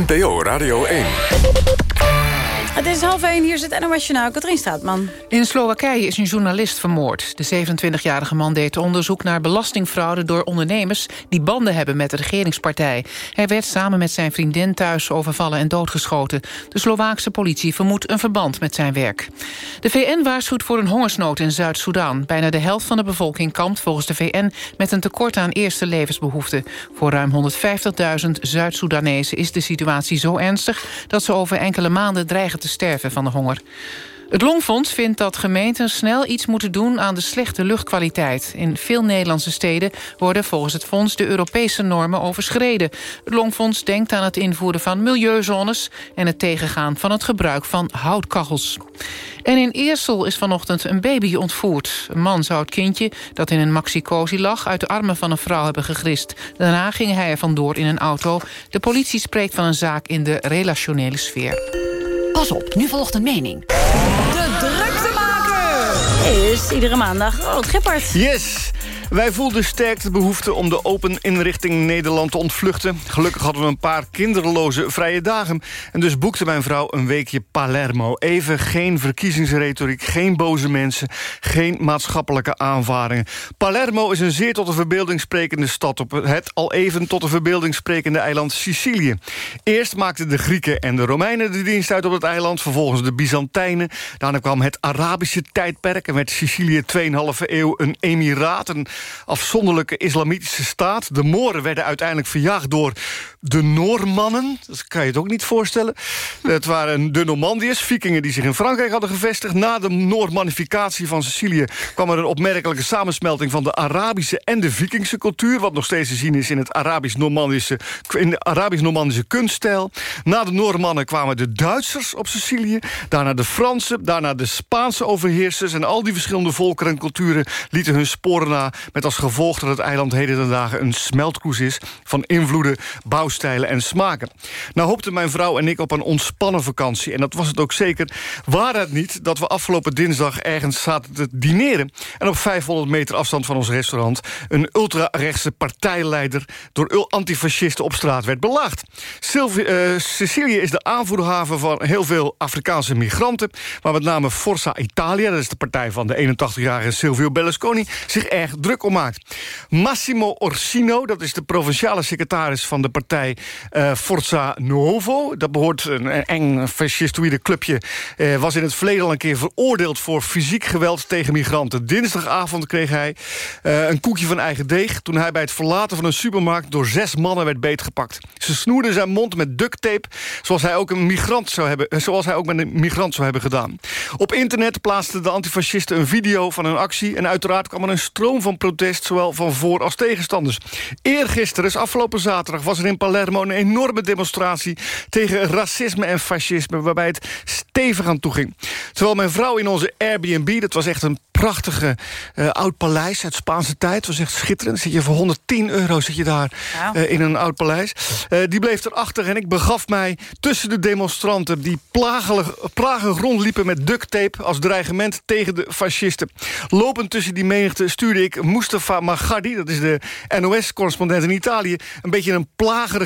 Radio 1. Het is half één, hier zit NOS Journaal. Katrien Staatman. In Slowakije is een journalist vermoord. De 27-jarige man deed onderzoek naar belastingfraude door ondernemers... die banden hebben met de regeringspartij. Hij werd samen met zijn vriendin thuis overvallen en doodgeschoten. De Slovaakse politie vermoedt een verband met zijn werk. De VN waarschuwt voor een hongersnood in Zuid-Soedan. Bijna de helft van de bevolking kampt volgens de VN... met een tekort aan eerste levensbehoeften. Voor ruim 150.000 Zuid-Soedanezen is de situatie zo ernstig... dat ze over enkele maanden dreigen te sterven van de honger. Het Longfonds vindt dat gemeenten snel iets moeten doen aan de slechte luchtkwaliteit. In veel Nederlandse steden worden volgens het fonds de Europese normen overschreden. Het Longfonds denkt aan het invoeren van milieuzones en het tegengaan van het gebruik van houtkachels. En in Eersel is vanochtend een baby ontvoerd. Een man zou het kindje, dat in een maxi-cosi lag... uit de armen van een vrouw hebben gegrist. Daarna ging hij er vandoor in een auto. De politie spreekt van een zaak in de relationele sfeer. Pas op, nu volgt een mening. De druktemaker is iedere maandag Rood Gippert. Yes! Wij voelden sterk de behoefte om de open inrichting Nederland te ontvluchten. Gelukkig hadden we een paar kinderloze vrije dagen. En dus boekte mijn vrouw een weekje Palermo. Even geen verkiezingsretoriek, geen boze mensen... geen maatschappelijke aanvaringen. Palermo is een zeer tot de verbeelding sprekende stad... op het al even tot de verbeelding sprekende eiland Sicilië. Eerst maakten de Grieken en de Romeinen de dienst uit op het eiland... vervolgens de Byzantijnen. Daarna kwam het Arabische tijdperk... en werd Sicilië 2,5 eeuw een emiraat... Een afzonderlijke islamitische staat. De Mooren werden uiteindelijk verjaagd door de Noormannen. Dat kan je het ook niet voorstellen. Het waren de Normandiërs, vikingen die zich in Frankrijk hadden gevestigd. Na de Noormanificatie van Sicilië kwam er een opmerkelijke samensmelting... van de Arabische en de Vikingse cultuur... wat nog steeds te zien is in het Arabisch-Normandische in de Arabisch-Normandische kunststijl. Na de Noormannen kwamen de Duitsers op Sicilië. Daarna de Fransen, daarna de Spaanse overheersers... en al die verschillende volkeren en culturen lieten hun sporen na... met als gevolg dat het eiland heden ten dagen een smeltkroes is... van invloeden, bouwstijlen en smaken. Nou hoopten mijn vrouw en ik op een ontspannen vakantie... en dat was het ook zeker. Waar het niet dat we afgelopen dinsdag ergens zaten te dineren... en op 500 meter afstand van ons restaurant... een ultrarechtse partijleider door antifascisten op straat werd belaagd. Sylvie, uh, Sicilië is de aanvoerhaven van heel veel Afrikaanse migranten... waar met name Forza Italia, dat is de partij van de 81-jarige Silvio Berlusconi... zich erg druk om maakt. Massimo Orsino, dat is de provinciale secretaris van de partij uh, Forza Nuovo... dat behoort een eng fascistoïde clubje... Uh, was in het verleden al een keer veroordeeld voor fysiek geweld tegen migranten. Dinsdagavond kreeg hij uh, een koekje van eigen deeg... toen hij bij het verlaten van een supermarkt door zes mannen werd beetgepakt. Ze snoerden zijn mond met duct tape, zoals hij ook een migrant zou hebben, zoals hij ook met een migrant zou hebben gedaan. Op internet plaatsten de antifascisten een video van hun actie... en uiteraard kwam er een stroom van protest, zowel van voor- als tegenstanders. Eergisteren, dus afgelopen zaterdag, was er in Palermo... een enorme demonstratie tegen racisme en fascisme... waarbij het stevig aan toe ging. Terwijl mijn vrouw in onze Airbnb, dat was echt een prachtige uh, oud paleis uit Spaanse tijd. Het was echt schitterend. Zit je voor 110 euro zit je daar uh, in een oud paleis. Uh, die bleef erachter en ik begaf mij tussen de demonstranten... die plagig rondliepen met duct tape als dreigement tegen de fascisten. Lopend tussen die menigte stuurde ik Mustafa Magardi... dat is de NOS-correspondent in Italië... een beetje een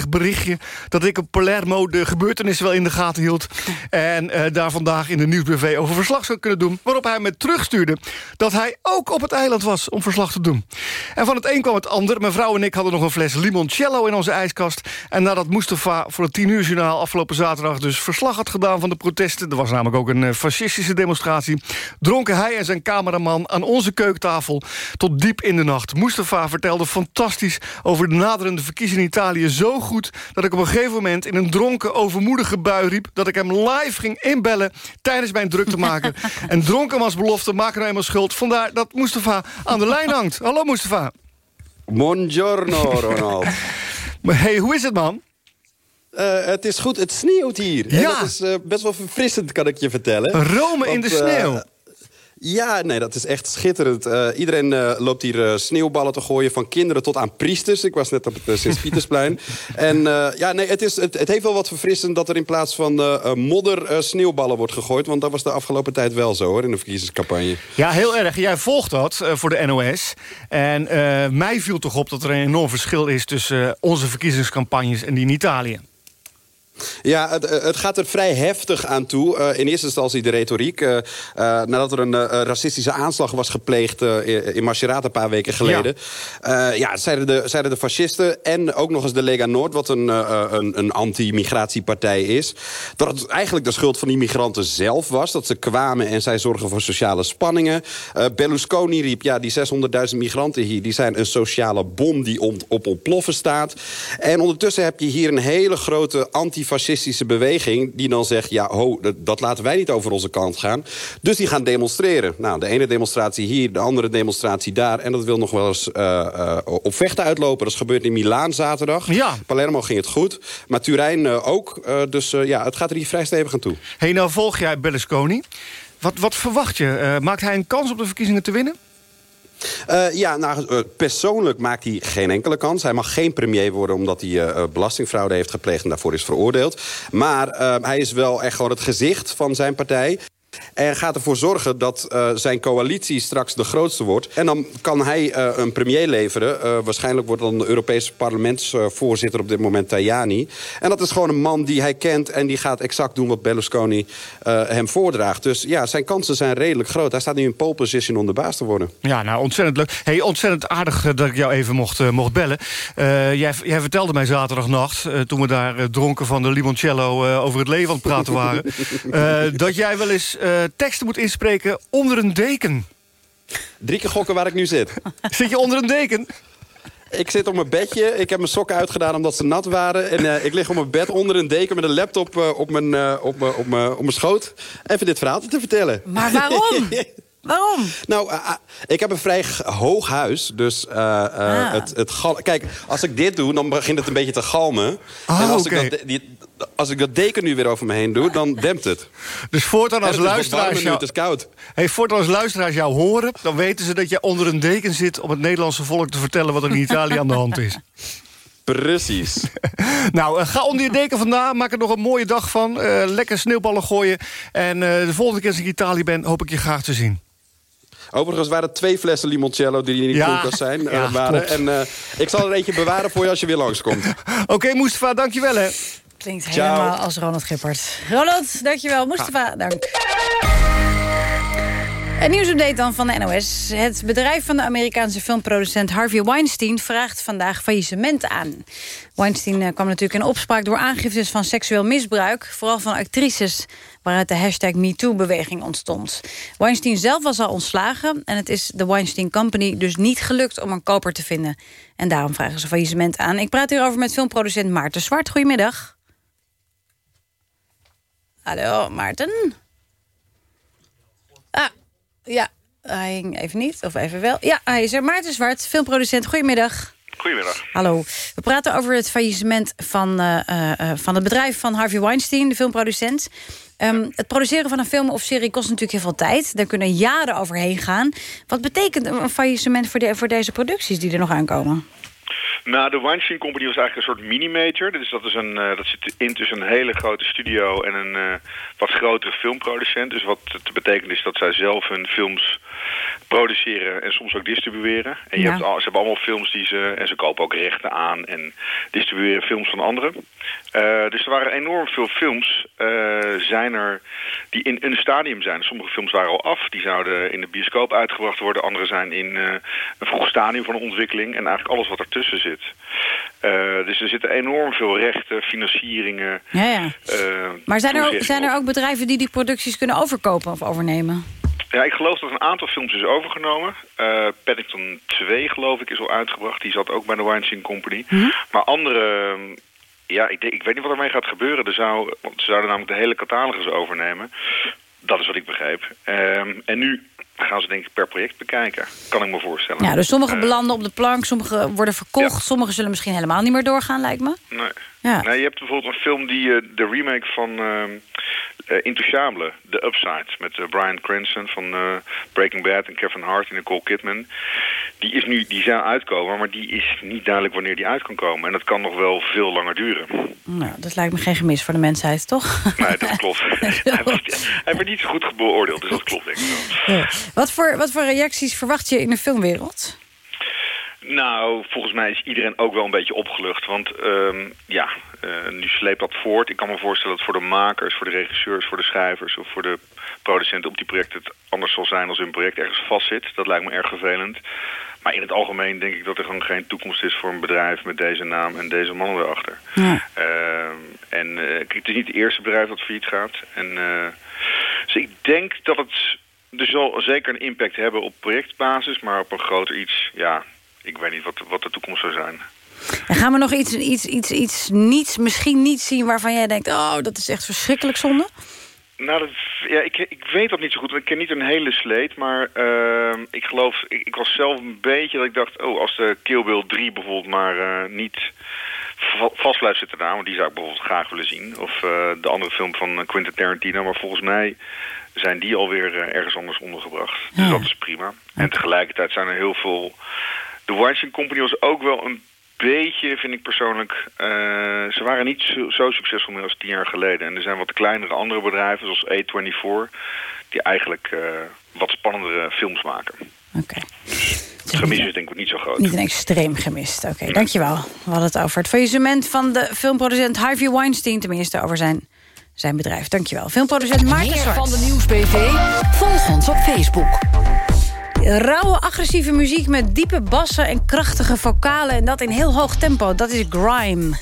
berichtje... dat ik op Palermo de gebeurtenissen wel in de gaten hield... en eh, daar vandaag in de Nieuwsbv over verslag zou kunnen doen. Waarop hij me terugstuurde dat hij ook op het eiland was om verslag te doen. En van het een kwam het ander. Mijn vrouw en ik hadden nog een fles limoncello in onze ijskast. En nadat Mustafa voor het 10 uur journaal afgelopen zaterdag... dus verslag had gedaan van de protesten... er was namelijk ook een eh, fascistische demonstratie... dronken hij en zijn cameraman aan onze keukentafel tot diep in de nacht. Mustafa vertelde fantastisch over de naderende verkiezingen in Italië... zo goed dat ik op een gegeven moment in een dronken, overmoedige bui riep... dat ik hem live ging inbellen tijdens mijn druk te maken. en dronken was belofte, maak nou eenmaal schuld. Vandaar dat Mustafa aan de lijn hangt. Hallo Mustafa. Buongiorno, Ronald. Maar hey, hoe is het, man? Uh, het is goed, het sneeuwt hier. Ja. En dat is uh, best wel verfrissend, kan ik je vertellen. Rome in de uh, sneeuw. Ja, nee, dat is echt schitterend. Uh, iedereen uh, loopt hier uh, sneeuwballen te gooien, van kinderen tot aan priesters. Ik was net op het Sint-Pietersplein. en ja, nee, het, is, het, het, heeft wel wat verfrissend dat er in plaats van modder sneeuwballen wordt gegooid. Want dat was de afgelopen tijd wel zo, hoor, in de verkiezingscampagne. Ja, heel erg. Jij volgt dat voor de NOS. En mij viel toch op dat er een enorm verschil is tussen onze verkiezingscampagnes en die in Italië. Ja, het, het, gaat er vrij heftig aan toe. Uh, in eerste instantie de retoriek. Uh, uh, nadat er een racistische aanslag was gepleegd in Macerata een paar weken geleden. Ja, ja zeiden, de, zeiden de fascisten en ook nog eens de Lega Noord... wat een, een, een anti-migratiepartij is... dat het eigenlijk de schuld van die migranten zelf was. Dat ze kwamen en zij zorgen voor sociale spanningen. Berlusconi riep, ja, die 600.000 migranten hier... die zijn een sociale bom die op, op ontploffen staat. En ondertussen heb je hier een hele grote anti fascistische beweging... die dan zegt, ja, ho, dat, dat, laten wij niet over onze kant gaan. Dus die gaan demonstreren. Nou, de ene demonstratie hier, de andere demonstratie daar. En dat wil nog wel eens uh, uh, op vechten uitlopen. Dat is gebeurd in Milaan zaterdag. Ja. Palermo ging het goed. Maar Turijn uh, ook. dus ja, het gaat er hier vrij stevig aan toe. hey, nou volg jij Berlusconi. Wat, wat verwacht je? maakt hij een kans op de verkiezingen te winnen? Uh, ja, nou, uh, persoonlijk maakt hij geen enkele kans. Hij mag geen premier worden omdat hij uh, belastingfraude heeft gepleegd... en daarvoor is veroordeeld. Maar hij is wel echt gewoon het gezicht van zijn partij. En gaat ervoor zorgen dat uh, zijn coalitie straks de grootste wordt. En dan kan hij uh, een premier leveren. Uh, waarschijnlijk wordt dan de Europese parlementsvoorzitter op dit moment Tajani. En dat is gewoon een man die hij kent... en die gaat exact doen wat Berlusconi hem voordraagt. Dus ja, zijn kansen zijn redelijk groot. Hij staat nu in pole position om de baas te worden. Ja, nou, ontzettend leuk. Hey, ontzettend aardig dat ik jou even mocht, mocht bellen. jij, jij vertelde mij zaterdagnacht... toen we daar dronken van de limoncello over het leven aan het praten waren... dat jij wel eens uh, teksten moet inspreken onder een deken. Drie keer gokken waar ik nu zit. Zit je onder een deken? Ik zit op mijn bedje. Ik heb mijn sokken uitgedaan omdat ze nat waren. En uh, ik lig op mijn bed onder een deken met een laptop uh, op, mijn, uh, op, mijn, op, mijn, op mijn schoot. Even dit verhaal te vertellen. Maar waarom? Waarom? Nou, uh, ik heb een vrij hoog huis. Dus uh, uh, ah. het, het gal Kijk, als ik dit doe, dan begint het een beetje te galmen. Oh, en als, okay. ik dat, die, als ik dat deken nu weer over me heen doe, dan dempt het. Dus voortaan als en het luisteraars... jou... Het is koud. Hey, voortaan als luisteraars jou horen... dan weten ze dat je onder een deken zit... om het Nederlandse volk te vertellen wat er in Italië aan de hand is. Precies. nou, uh, ga onder je deken vandaan. Maak er nog een mooie dag van. Uh, lekker sneeuwballen gooien. En uh, de volgende keer als ik in Italië ben, hoop ik je graag te zien. Overigens waren er twee flessen limoncello die in die Ja, koelkast zijn. ja, waren. klopt. En uh, ik zal er eentje bewaren voor je als je weer langskomt. Oké, okay, Mustafa, dankjewel hè. Klinkt Ciao. helemaal als Ronald Gippert. Ronald, dankjewel. Mustafa, dank. Een nieuwsupdate dan van de NOS. Het bedrijf van de Amerikaanse filmproducent Harvey Weinstein... vraagt vandaag faillissement aan. Weinstein eh, kwam natuurlijk in opspraak door aangiftes van seksueel misbruik... vooral van actrices, waaruit de hashtag MeToo-beweging ontstond. Weinstein zelf was al ontslagen... en het is de Weinstein Company dus niet gelukt om een koper te vinden. En daarom vragen ze faillissement aan. Ik praat hierover met filmproducent Maarten Zwart. Goedemiddag. Hallo, Maarten? Ah, ja, hij hing even niet, of even wel. Ja, hij is er. Maarten Zwart, filmproducent. Goedemiddag. Goedemiddag. Hallo. We praten over het faillissement van, uh, uh, van het bedrijf van Harvey Weinstein, de filmproducent. Um, het produceren van een film of serie kost natuurlijk heel veel tijd. Daar kunnen jaren overheen gaan. Wat betekent een faillissement voor, de, voor deze producties die er nog aankomen? Nou, de Weinstein Company was eigenlijk een soort mini-major. Dus dat, is een, uh, dat zit in tussen een hele grote studio en een uh, wat grotere filmproducent. Dus wat te betekent is dat zij zelf hun films produceren en soms ook distribueren. En je Ja. hebt al, ze hebben allemaal films die ze... En ze kopen ook rechten aan en distribueren films van anderen. Eh, dus er waren enorm veel films eh, zijn er die in een stadium zijn. Sommige films waren al af. Die zouden in de bioscoop uitgebracht worden. Andere zijn in eh, een vroeg stadium van de ontwikkeling. En eigenlijk alles wat ertussen zit. Dus er zitten enorm veel rechten, financieringen. Ja, ja. Maar zijn er, ook, zijn er ook bedrijven die die producties kunnen overkopen of overnemen? Ja, ik geloof dat een aantal films is overgenomen. Eh Paddington 2, geloof ik, is al uitgebracht. Die zat ook bij de Weinstein Company. Maar andere... ehm, Ja, ik, ik weet niet wat ermee gaat gebeuren. Er zou, want ze zouden namelijk de hele catalogus overnemen. Dat is wat ik begreep. Ehm, en nu gaan ze denk ik per project bekijken. Kan ik me voorstellen. Ja, dus sommige Eh, belanden op de plank, sommige worden verkocht... sommige zullen misschien helemaal niet meer doorgaan, lijkt me. Nee. Ja. nee, je hebt bijvoorbeeld een film die eh, de remake van ehm eh, Intouchable, The Upside, met eh, Brian Cranston van eh, Breaking Bad en Kevin Hart en Nicole Kidman. Die is nu, die zou uitkomen, maar die is niet duidelijk wanneer die uit kan komen. En dat kan nog wel veel langer duren. Nou, dat lijkt me geen gemis voor de mensheid, toch? Nee, dat klopt. hij, was- hij werd niet zo goed beoordeeld, dus dat klopt denk ik wel. Ja. Wat, voor, wat voor reacties verwacht je in de filmwereld? Nou, volgens mij is iedereen ook wel een beetje opgelucht. Want ehm, ja, nu sleept dat voort. Ik kan me voorstellen dat voor de makers, voor de regisseurs, voor de schrijvers... of voor de producenten op die projecten het anders zal zijn als hun project ergens vastzit. Dat lijkt me erg vervelend. Maar in het algemeen denk ik dat er gewoon geen toekomst is voor een bedrijf met deze naam en deze mannen erachter. Ehm, en eh, kijk, het is niet het eerste bedrijf dat failliet gaat. En, eh, dus ik denk dat het... Er zal zeker een impact hebben op projectbasis, maar op een groter iets, ja, ik weet niet wat, wat de toekomst zou zijn. En gaan we nog iets, iets, iets, iets niets, misschien niet zien waarvan jij denkt... oh, dat is echt verschrikkelijk zonde? Nou, dat, ja, ik, ik weet dat niet zo goed. want Ik ken niet een hele sleet, maar ehm, ik geloof... Ik, ik was zelf een beetje dat ik dacht... oh, als de Kill Bill 3 bijvoorbeeld maar eh, niet va- vast blijft zitten daar... want die zou ik bijvoorbeeld graag willen zien. Of eh, de andere film van Quentin Tarantino. Maar volgens mij zijn die alweer eh, ergens anders ondergebracht. Dus dat is prima. En tegelijkertijd zijn er heel veel... De Weinstein Company was ook wel een beetje, vind ik persoonlijk... eh, ze waren niet zo, zo succesvol meer als tien jaar geleden. En er zijn wat kleinere andere bedrijven, zoals A24... die eigenlijk eh, wat spannendere films maken. Oké. Het gemis is denk ik niet zo groot. Niet een extreem gemist. Oké, dankjewel. We hadden het over het faillissement van de filmproducent Harvey Weinstein. Tenminste, over zijn, zijn bedrijf. Dankjewel. Filmproducent Maarten Meer Zwart. van de Nieuwsbv? Volg ons op Facebook. Rauwe, agressieve muziek met diepe bassen en krachtige vocalen... en dat in heel hoog tempo, dat is grime.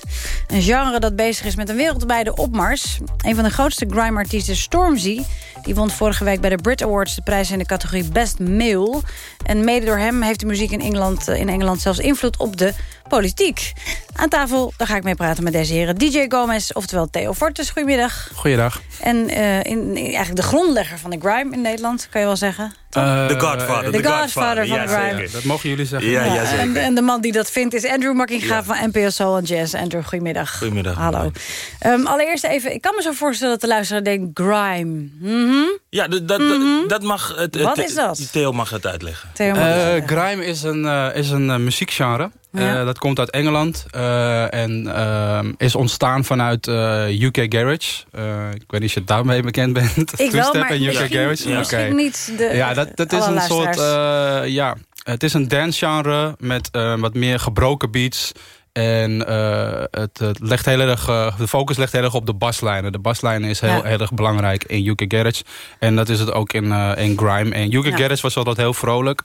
Een genre dat bezig is met een wereldwijde opmars. Een van de grootste grime-artiesten, Stormzy... die won vorige week bij de Brit Awards de prijs in de categorie Best Male. En mede door hem heeft de muziek in Engeland, eh, in Engeland zelfs invloed op de politiek. Aan tafel, daar ga ik mee praten met deze heren. DJ Gomez, oftewel Theo Fortes, goedemiddag. Goeiedag. En eh, in, in- eigenlijk de grondlegger van de grime in Nederland, kan je wel zeggen. Eh, The Godfather. The Godfather van ja, de grime. zeker. Dat mogen jullie zeggen. Ja, ja, Ja, zeker. en, en de man die dat vindt is Andrew Markinga Ja. van NPO Soul and Jazz. Andrew, goedemiddag. Goedemiddag. Hallo. Ehm, allereerst even, ik kan me zo voorstellen dat de luisteraar denkt... grime. Mhm. Ja, dat, dat, dat mag... Het, Wat is dat? Theo mag het uitleggen. Theo mag het Eh, grime is een, eh, is een eh, muziekgenre. Ja. Eh, dat komt uit Engeland eh, en ehm, is ontstaan vanuit eh, UK Garage. Eh, ik weet niet of je daarmee bekend bent. Ik wel, maar en UK misschien, Garage. Oké. niet de Ja, dat, dat is een soort... luisteraars. eh, ja, het is een dancegenre met eh, wat meer gebroken beats. En eh, het, legt heel erg, eh, de focus ligt heel erg op de baslijnen. De baslijnen is heel, Ja. heel erg belangrijk in UK Garage. En dat is het ook in, eh, in Grime. En UK Ja. Garage was altijd heel vrolijk.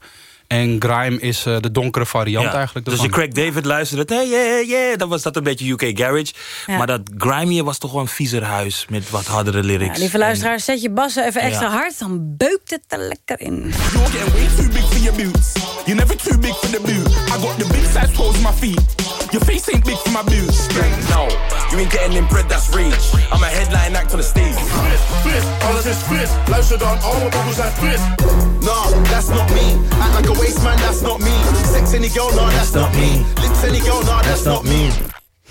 En Grime is eh, de donkere variant Ja. eigenlijk Dus je. Craig David luisterde, hey, yeah, yeah, dan was dat een beetje UK Garage. Ja. Maar dat grimy was toch wel een viezer huis met wat hardere lyrics. Ja, lieve luisteraars, zet je bassen even extra Ja. hard... dan beukt het er lekker in. You're getting way too big for your boots. You're never too big for the boot. I got the big size toes my feet. Your face ain't big for my boots. No, you ain't getting in bread, that's rage. I'm a headline act on the stage. Fris, fris, alles is fris. Luister dan, zijn fris. No, that's not me. Act like a waste man, that's not me. Sex any girl, no, that's not me. Lips any girl, no, that's not me.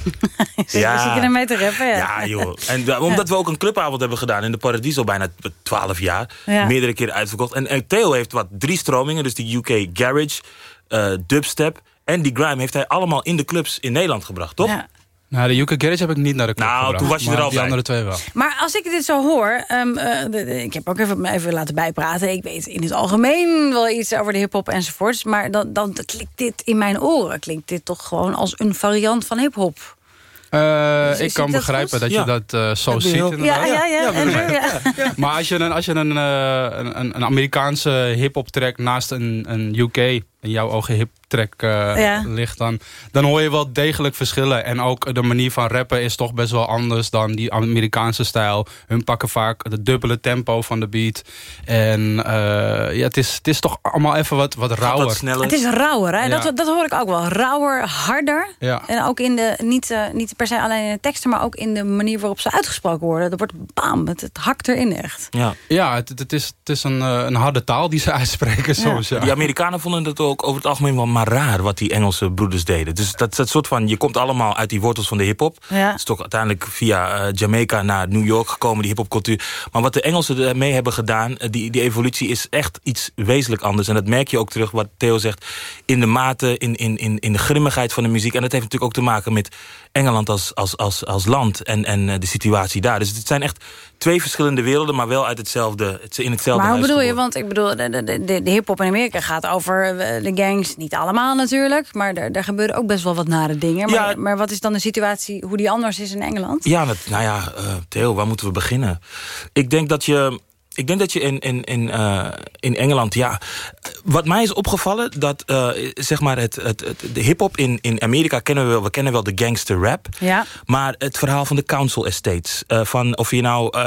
Ja. Zit je ermee te rappen? Ja, Ja, joh. En eh, omdat we ook een clubavond hebben gedaan in de Paradiso bijna 12 jaar. Ja. Meerdere keren uitverkocht. En, en Theo heeft wat drie stromingen. Dus die UK Garage, eh, dubstep en die grime heeft hij allemaal in de clubs in Nederland gebracht, toch? Ja. Nou, de UK Garage heb ik niet naar de club Nou, gebracht, toen was je er maar al die bij. andere twee wel. Maar als ik dit zo hoor, ehm, eh, de- de- ik heb ook even, even laten bijpraten. Ik weet in het algemeen wel iets over de hip-hop enzovoorts. Maar dan, dan klinkt dit in mijn oren. Klinkt dit toch gewoon als een variant van hip-hop? Eh, Zie- ik kan dat begrijpen goed? dat je Ja. dat eh, zo Dat ziet inderdaad. Ja, ja, ja. Andrew, ja. Maar als je een, als je een, eh, een, een- een Amerikaanse hip-hop track naast een, een UK, in jouw ogen hip track eh, Ja. ligt, dan, dan hoor je wel degelijk verschillen. En ook de manier van rappen is toch best wel anders dan die Amerikaanse stijl. Hun pakken vaak het dubbele tempo van de beat. En eh, ja, het, is, het is toch allemaal even wat, wat rauwer. Het is rauwer, hè? Ja. Dat, dat hoor ik ook wel. Rauwer, harder. Ja. En ook in de, niet, eh, niet per se alleen in de teksten... maar ook in de manier waarop ze uitgesproken worden. Er wordt bam, het, het hakt erin echt. Ja, ja het, het is, het is een, een harde taal die ze uitspreken soms. Ja. Die Amerikanen vonden het ook over het algemeen wel maar raar... wat die Engelse broeders deden. Dus dat, dat soort van... je komt allemaal uit die wortels van de hiphop. Ja. Het is toch uiteindelijk via eh, Jamaica naar New York gekomen... die hiphopcultuur. Maar wat de Engelsen ermee hebben gedaan... eh, die, die evolutie is echt iets wezenlijk anders. En dat merk je ook terug, wat Theo zegt... in de mate, in, in, in, in de grimmigheid van de muziek. En dat heeft natuurlijk ook te maken met Engeland als, als, als, als land... en, en eh, de situatie daar. Dus het zijn echt twee verschillende werelden... maar wel uit hetzelfde, het- in hetzelfde Maar hoe bedoel je? Want ik bedoel, de, de, de, de hip-hop in Amerika gaat over de gangs. Niet allemaal natuurlijk, maar daar, daar gebeuren ook best wel wat nare dingen. Maar, Ja. maar wat is dan de situatie, hoe die anders is in Engeland? Ja, nou ja, eh, Theo, waar moeten we beginnen? Ik denk dat je... Ik denk dat je in, in, in, eh, in Engeland, ja... Wat mij is opgevallen, dat eh, zeg maar het, het, het- de hip-hop in, in Amerika kennen we wel. We kennen wel de gangster rap. Ja. Maar het verhaal van de council estates. eh, van of je nou.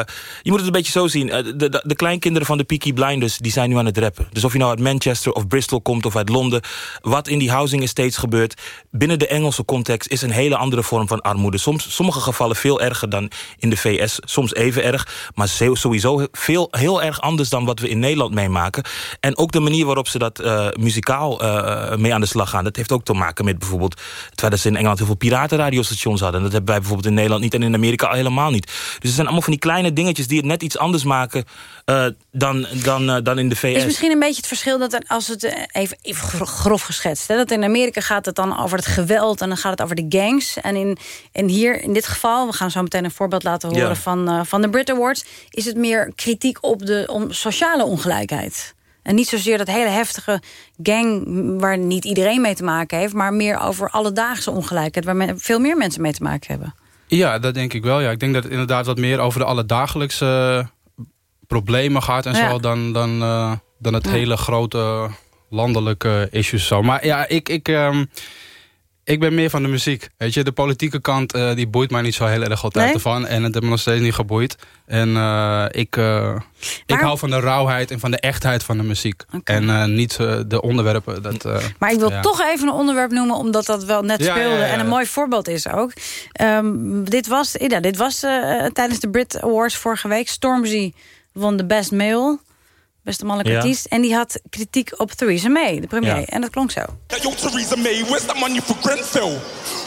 je moet het een beetje zo zien. de, de, de kleinkinderen van de Peaky Blinders die zijn nu aan het rappen. Dus of je nou uit Manchester of Bristol komt of uit Londen. Wat in die housing estates gebeurt. Binnen de Engelse context is een hele andere vorm van armoede. Soms, sommige gevallen veel erger dan in de VS. Soms even erg. Maar sowieso veel, heel erg anders dan wat we in Nederland meemaken. En ook de manier waarop ze dat eh, muzikaal eh, mee aan de slag gaan. Dat heeft ook te maken met bijvoorbeeld... dat ze in Engeland heel veel piratenradiostations hadden. Dat hebben wij bijvoorbeeld in Nederland niet en in Amerika al helemaal niet. Dus het zijn allemaal van die kleine dingetjes die het net iets anders maken... eh, dan, dan, eh, dan in de VS. Is misschien een beetje het verschil dat er, als het eh, even, even gro- grof geschetst... Hè, dat in Amerika gaat het dan over het geweld en dan gaat het over de gangs. En, in, en hier in dit geval, we gaan zo meteen een voorbeeld laten horen Ja. van, eh, van de Brit Awards... is het meer kritiek op de om, sociale ongelijkheid. En niet zozeer dat hele heftige gang waar niet iedereen mee te maken heeft... maar meer over alledaagse ongelijkheid... waar men- veel meer mensen mee te maken hebben. Ja, dat denk ik wel. Ja. Ik denk dat het inderdaad wat meer over de alledagelijkse problemen gaat en Ja. zo... dan, dan, eh, dan het Ja. hele grote landelijke issues zo. Maar ja, ik, ik, ehm, ik ben meer van de muziek. Weet je, de politieke kant eh, die boeit mij niet zo heel erg altijd Nee? ervan. En het heeft me nog steeds niet geboeid. En eh, ik, ik hou van de rauwheid en van de echtheid van de muziek. En niet de onderwerpen. Dat, Maar ik wil ja. toch even een onderwerp noemen... omdat dat wel net Ja, speelde ja, en een mooi voorbeeld is ook. Ehm, dit was, ja, dit was tijdens de Brit Awards vorige week. Stormzy won de Best Male, beste mannelijke Ja. artiest. En die had kritiek op Theresa May, de premier. Ja. En dat klonk zo. Hey, yo, Theresa May, where's that money for Grenfell?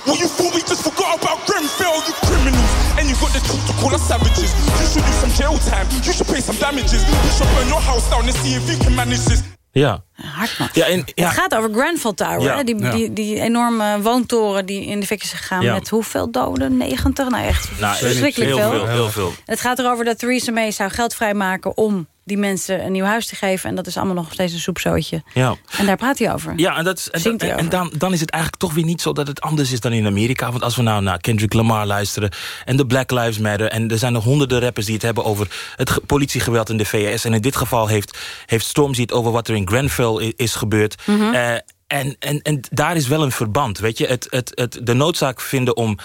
Well, you thought we just forgot about Grenfell, you criminals. And you got the truth to call us savages. You should do some jail time. You should pay some damages. You should burn your house down and see if you can manage this. Ja. Hard man. Ja, en, ja. Het gaat over Grenfell Tower, Ja. hè? Die, Ja. die, die enorme woontoren die in de fik is gegaan... Ja. met hoeveel doden? 90? Nou echt Nou, verschrikkelijk heel veel. veel, heel veel. Het gaat erover dat Theresa May zou geld vrijmaken... om die mensen een nieuw huis te geven. En dat is allemaal nog steeds een soepzootje. Ja. En daar praat hij over. Ja, en, dat is, en, en, dan, dan is het eigenlijk toch weer niet zo dat het anders is dan in Amerika. Want als we nou naar Kendrick Lamar luisteren en de Black Lives Matter... en er zijn nog honderden rappers die het hebben over het ge- politiegeweld in de VS. En in dit geval heeft, heeft Stormzy het over wat er in Grenfell is gebeurd. Eh, en, en, en daar is wel een verband, weet je. Het, het, het, de noodzaak vinden om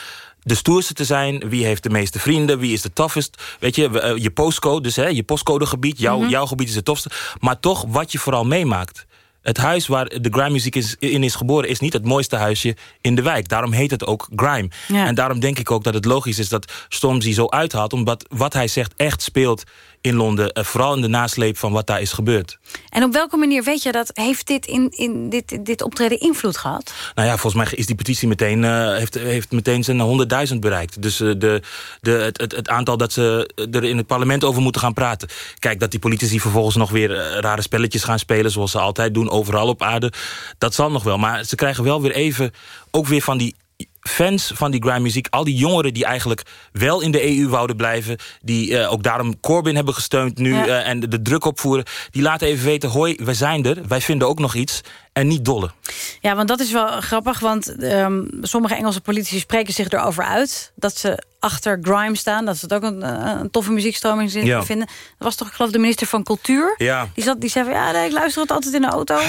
de stoerste te zijn. Wie heeft de meeste vrienden? Wie is de toughest? Weet je, eh, je postcode, dus hè, je postcodegebied. Jouw, Mhm. jouw gebied is het tofste. Maar toch wat je vooral meemaakt. Het huis waar de grime muziek is, in is geboren... is niet het mooiste huisje in de wijk. Daarom heet het ook grime. Ja. En daarom denk ik ook dat het logisch is dat Stormzy zo uithaalt... omdat wat hij zegt echt speelt in Londen. eh, vooral in de nasleep van wat daar is gebeurd. En op welke manier weet je dat? Heeft dit, in, in dit, dit optreden invloed gehad? Nou ja, volgens mij is die petitie meteen, eh, heeft, heeft meteen zijn 100.000 bereikt. Dus eh, de, de, het, het, het aantal dat ze er in het parlement over moeten gaan praten. Kijk, dat die politici vervolgens nog weer rare spelletjes gaan spelen... zoals ze altijd doen, overal op aarde. Dat zal nog wel. Maar ze krijgen wel weer even, ook weer van die fans van die grime muziek... al die jongeren die eigenlijk wel in de EU wouden blijven... die eh, ook daarom Corbyn hebben gesteund nu Ja. eh, en de, de druk opvoeren... die laten even weten, hoi, wij zijn er, wij vinden ook nog iets... en niet dolle. Ja, want dat is wel grappig, want ehm, sommige Engelse politici spreken zich erover uit... dat ze achter grime staan, dat ze het ook een, eh, een toffe muziekstroming Ja. vinden. Dat was toch, ik geloof, de minister van Cultuur? Ja. Die, zat, die zei van, ja, nee, ik luister het altijd in de auto.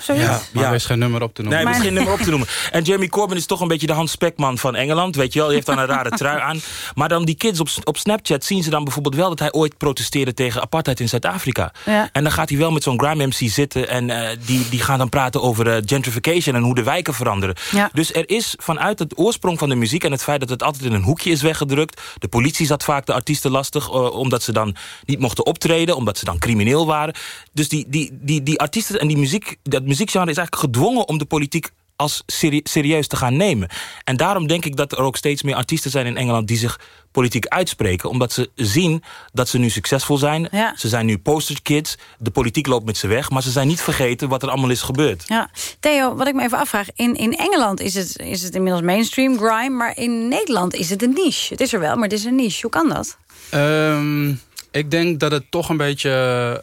Zoiets. Maar er is geen nummer op te noemen. Nee, er is geen nummer op te noemen. En Jeremy Corbyn is toch een beetje de Hans Spekman van Engeland. Weet je wel, die heeft dan een rare trui aan. Maar dan die kids op, op Snapchat zien ze dan bijvoorbeeld wel... dat hij ooit protesteerde tegen apartheid in Zuid-Afrika. Ja. En dan gaat hij wel met zo'n grime MC zitten... en eh, die, die gaan dan praten over eh, gentrification en hoe de wijken veranderen. Ja. Dus er is vanuit het oorsprong van de muziek... en het feit dat het altijd in een hoekje is weggedrukt... de politie zat vaak de artiesten lastig... eh, omdat ze dan niet mochten optreden, omdat ze dan crimineel waren. Dus die, die, die, die artiesten en die muziek, dat muziekgenre is eigenlijk gedwongen... om de politiek als serie- serieus te gaan nemen. En daarom denk ik dat er ook steeds meer artiesten zijn in Engeland... die zich politiek uitspreken. Omdat ze zien dat ze nu succesvol zijn. Ja. Ze zijn nu posterkids. De politiek loopt met ze weg. Maar ze zijn niet vergeten wat er allemaal is gebeurd. Ja. Theo, wat ik me even afvraag. In, in Engeland is het, is het inmiddels mainstream grime... maar in Nederland is het een niche. Het is er wel, maar het is een niche. Hoe kan dat? Ehm, ik denk dat het toch een beetje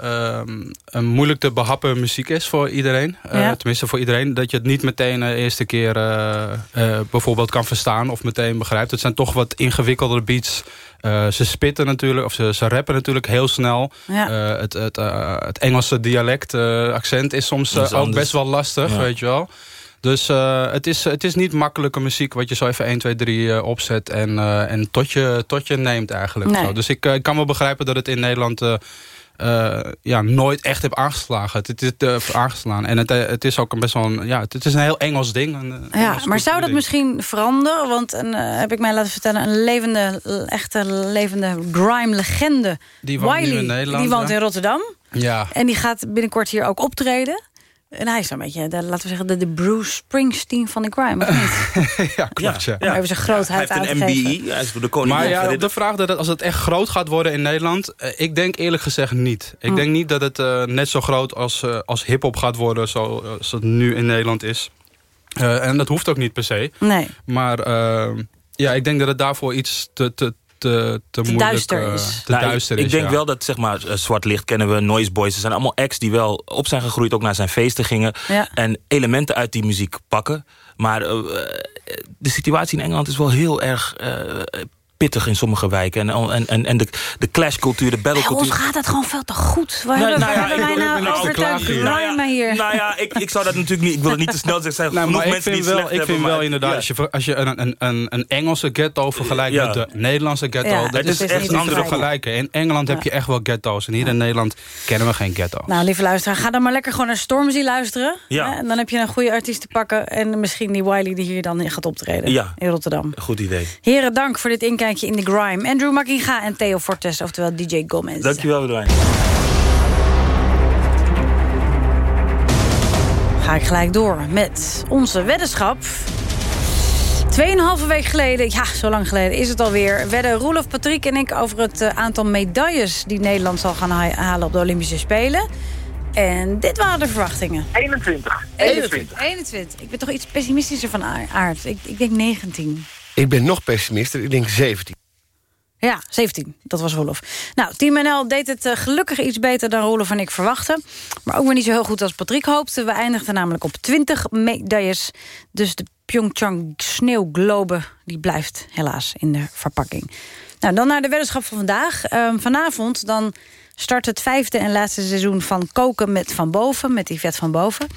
ehm, een moeilijk te behappen muziek is voor iedereen. Eh, tenminste voor iedereen. Dat je het niet meteen de eerste keer eh, eh, bijvoorbeeld kan verstaan of meteen begrijpt. Het zijn toch wat ingewikkeldere beats. Eh, ze spitten natuurlijk, of ze, ze rappen natuurlijk heel snel. Ja. Eh, het, het, eh, het Engelse dialect, eh, accent is soms eh, ook anders. best wel lastig, Ja. weet je wel. Dus eh, het, is, het is niet makkelijke muziek wat je zo even 1, 2, 3 eh, opzet en, eh, en tot, je, tot je neemt eigenlijk. Nee. Zo. Dus ik, eh, ik kan wel begrijpen dat het in Nederland ja, nooit echt heb aangeslagen. Het, het is eh, aangeslaan. En het, het is ook een best wel een, ja, het, het is een heel Engels ding. Een, Ja, Engels maar zou dat misschien veranderen? Want een, heb ik mij laten vertellen, een levende, echte levende grime-legende... Die woont Wiley, in Nederland, die woont ja. in Rotterdam. Ja, En die gaat binnenkort hier ook optreden. En hij is een beetje, de, laten we zeggen, de, de Bruce Springsteen van de grime, of niet? ja klopt. Ja. Om even zijn grootheid Hij heeft een MBE. geven. Hij is de koning Maar ja, de- vraag dat het, als het echt groot gaat worden in Nederland... eh, ik denk eerlijk gezegd niet. Ik Hm. denk niet dat het eh, net zo groot als, eh, als hiphop gaat worden... zoals het nu in Nederland is. Eh, en dat hoeft ook niet per se. Nee. Maar ja, ik denk dat het daarvoor iets te, te, te, te, moeilijk... duister eh, is. te Nou, ik- duister ik, is, denk ja. wel dat, zeg maar, eh, Zwart Licht kennen we, Noise Boys. Er zijn allemaal acts die wel op zijn gegroeid, ook naar zijn feesten gingen. Ja. En elementen uit die muziek pakken. Maar eh, de situatie in Engeland is wel heel erg eh, pittig in sommige wijken. En, en, en, en de, de clashcultuur, de Bij ons battlecultuur... gaat het gewoon veel te goed. Waar Nee, hebben, nou wij nou niks over te te klagen hier. Nou ja? Nou ik, ik zou dat natuurlijk niet... Ik wil het niet te snel zeggen. Er zijn Nee, genoeg maar ik mensen vind die het slecht ik vind hebben, wel inderdaad, ja. als je, als je een, een, een, een Engelse ghetto vergelijkt Ja. met de Nederlandse ghetto, Ja, dat is is echt niet te te vergelijken. In Engeland heb je echt wel ghetto's en hier in Nederland kennen we geen ghetto. Nou, lieve luisteraar, ga dan maar lekker gewoon naar Stormzy luisteren. Ja. Hè? En dan heb je een goede artiest te pakken. En misschien die Wiley die hier dan gaat optreden Ja. in Rotterdam. Goed idee. Heren, dank voor dit inkijkje in de grime. Andrew Makinga en Theo Fortes, oftewel DJ Gomez. Dankjewel, Bedwijn. Ga ik gelijk door met onze weddenschap. Tweeënhalve week geleden, ja, zo lang geleden is het alweer... wedden Roelof, Patrick en ik over het eh, aantal medailles... die Nederland zal gaan ha- halen op de Olympische Spelen. En dit waren de verwachtingen. 21. 21. 21. Ik ben toch iets pessimistischer van aard- aard. Ik, ik denk 19. Ik ben nog pessimistischer. Ik denk 17. Ja, 17. Dat was Roelof. Nou, Team NL deed het eh, gelukkig iets beter dan Roelof en ik verwachten. Maar ook weer niet zo heel goed als Patrick hoopte. We eindigden namelijk op 20 medailles. Dus de Pyeongchang sneeuwglobe die blijft helaas in de verpakking. Nou, dan naar de weddenschap van vandaag. Ehm, vanavond dan start het vijfde en laatste seizoen van Koken met Van Boven, met Yvette van Boven.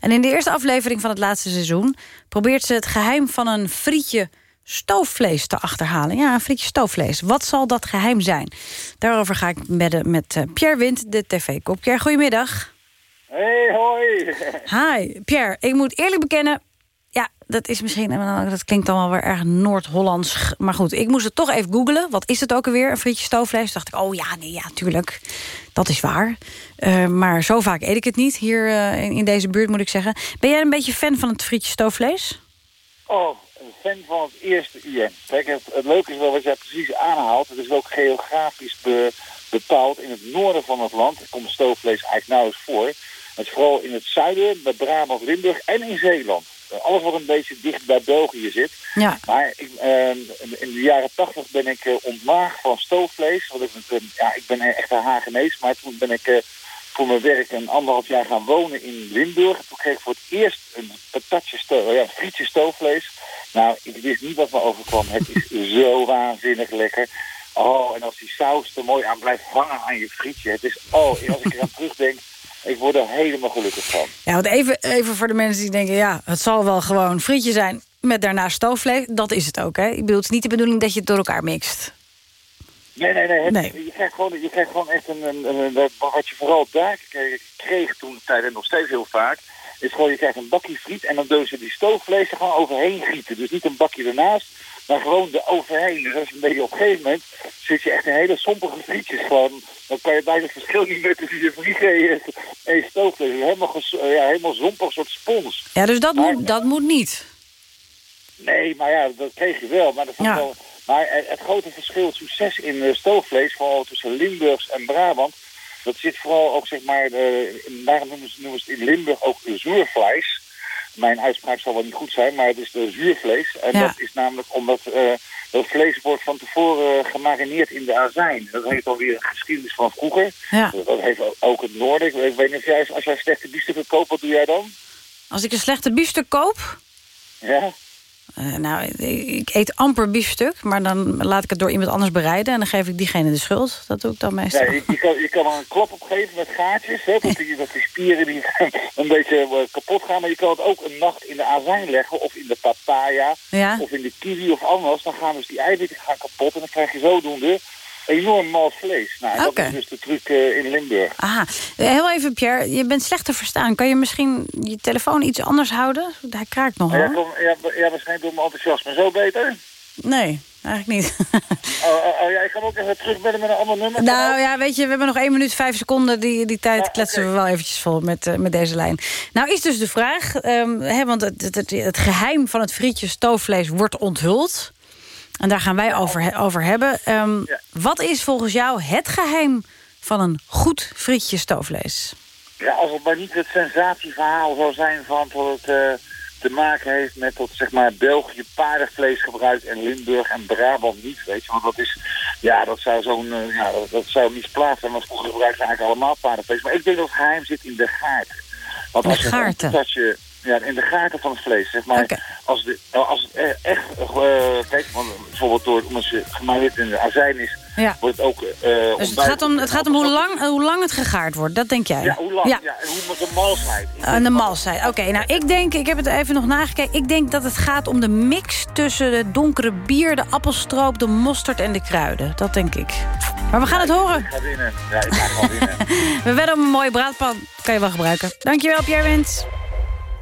En in de eerste aflevering van het laatste seizoen probeert ze het geheim van een frietje stoofvlees te achterhalen. Ja, een frietje stoofvlees. Wat zal dat geheim zijn? Daarover ga ik bedden met eh, Pierre Wind, de tv-kop. Pierre, goedemiddag. Hey, hoi. Hi, Pierre. Ik moet eerlijk bekennen... Ja, dat is misschien... eh, Dat klinkt dan wel weer erg Noord-Hollands. Maar goed, ik moest het toch even googlen. Wat is het ook alweer, een frietje stoofvlees? Toen dacht ik, oh ja, nee, ja, tuurlijk. Dat is waar. Eh, maar zo vaak eet ik het niet. Hier in, in deze buurt, moet ik zeggen. Ben jij een beetje fan van het frietje stoofvlees? Oh, fan van het eerste IM. Kijk, het, het leuke is wel wat jij precies aanhaalt. Het is ook geografisch be- bepaald. In het noorden van het land komt stoofvlees eigenlijk nauwelijks voor. Het is vooral in het zuiden, bij Brabant, Limburg en in Zeeland. alles wat een beetje dicht bij België zit. Ja. Maar ik, ehm, in de jaren tachtig ben ik eh, ontmaagd van stoofvlees. Want ik, ben- ja, ik ben echt een Hagenees, maar toen ben ik eh, voor mijn werk een anderhalf jaar gaan wonen in Limburg. Toen kreeg ik voor het eerst een patatje sto ja, een frietje stoofvlees. Nou, ik wist niet wat me overkwam. Het is zo waanzinnig lekker. Oh, en als die saus er mooi aan blijft hangen aan je frietje. Het is, oh, als ik eraan terugdenk, ik word er helemaal gelukkig van. Ja, want even, even voor de mensen die denken... ja, het zal wel gewoon frietje zijn met daarna stoofvlees. Dat is het ook, hè? Ik bedoel, het is niet de bedoeling dat je het door elkaar mixt. Nee, nee, nee. het- Nee. Je, krijgt gewoon, je krijgt gewoon echt een, een, een- een- Wat je vooral daar kreeg, kreeg toen de tijd en nog steeds heel vaak... is gewoon, je krijgt een bakje friet en dan doen ze die stoofvlees er gewoon overheen gieten. Dus niet een bakje ernaast, maar gewoon er overheen. Dus als je een beetje op een gegeven moment zit je echt in hele sompige frietjes gewoon... dan kan je bijna het verschil niet meer tussen je friet en je, stoofvlees. Helemaal, ges- eh, ja, helemaal zompig, soort spons. Ja, dus dat, moet, dat moet niet. Nee, maar ja, dat kreeg je wel. Maar, dat vond ik Ja. wel, maar het, grote verschil, het succes in eh, stoofvlees, vooral tussen Limburgs en Brabant, dat zit vooral ook, zeg maar, de, daarom noemen ze, noemen ze het in Limburg ook zuurvlees. Mijn uitspraak zal wel niet goed zijn, maar het is de zuurvlees. En Ja. dat is namelijk omdat eh, dat vlees wordt van tevoren gemarineerd in de azijn. Dat heeft alweer een geschiedenis van vroeger. Ja. Dat heeft ook het noorden. Ik weet- niet of jij, als jij slechte biefstukken koopt, wat doe jij dan? Als ik een slechte biefstuk koop... Ja? Eh, nou, ik eet amper biefstuk, maar dan laat ik het door iemand anders bereiden... en dan geef ik diegene de schuld. Dat doe ik dan meestal. Ja, je, je kan, je kan er een klap op geven met gaatjes, hè, dat, die, dat die spieren die een beetje eh, kapot gaan. Maar je kan het ook een nacht in de azijn leggen, of in de papaya, Ja. of in de kiwi of anders. Dan gaan dus die eiwitten gaan kapot en dan krijg je zodoende enorm mals vlees. Nou, dat is dus de truc eh, in Limburg. Aha. Eh, Heel even, Pierre, je bent slecht te verstaan. Kan je misschien je telefoon iets anders houden? Hij kraakt nog, Ja, hoor. kom, ja, ja, waarschijnlijk door mijn enthousiasme. Zo beter? Nee, eigenlijk niet. Oh, oh, oh, ja, ik kan ook even terugbellen met een ander nummer. Nou ja, weet je, we hebben nog 1 minuut 5 seconden. Die, die tijd kletsen we wel eventjes vol met, eh, met deze lijn. Nou is dus de vraag, ehm, hè, want het, het, het, het geheim van het frietje stoofvlees wordt onthuld. En daar gaan wij over, he- over hebben. Ehm, Wat is volgens jou het geheim van een goed frietje stoofvlees? Ja, als het maar niet het sensatieverhaal zou zijn van dat het eh, te maken heeft met dat zeg maar België paardenvlees gebruikt en Limburg en Brabant niet, weet je. Want dat is, ja, dat zou zo'n, eh, ja, dat, dat zou misplaatst zijn, want vroeger gebruikten eigenlijk allemaal paardenvlees. Maar ik denk dat het geheim zit in de gaarten. Want als je gaarten? patatje- ja, in de gaarten van het vlees, zeg maar. Als, de, als het e- echt, eh, kijk, want bijvoorbeeld door, omdat ze gemarineerd in de azijn is, Ja. wordt het ook eh Dus het gaat om, het gaat om hoe, lang, hoe lang het gegaard wordt, dat denk jij? Ja, hoe lang? Ja. Ja. en hoe de malsheid. Aan de malsheid. Oké, nou ik denk, ik heb het even nog nagekeken. Ik denk dat het gaat om de mix tussen het donkere bier, de appelstroop, de mosterd en de kruiden. Dat denk ik. Maar we gaan het horen. Ik ga winnen. Ja, ik ga gewoon winnen. We wedden om een mooie braadpan. Kan je wel gebruiken. Dankjewel, Pierre.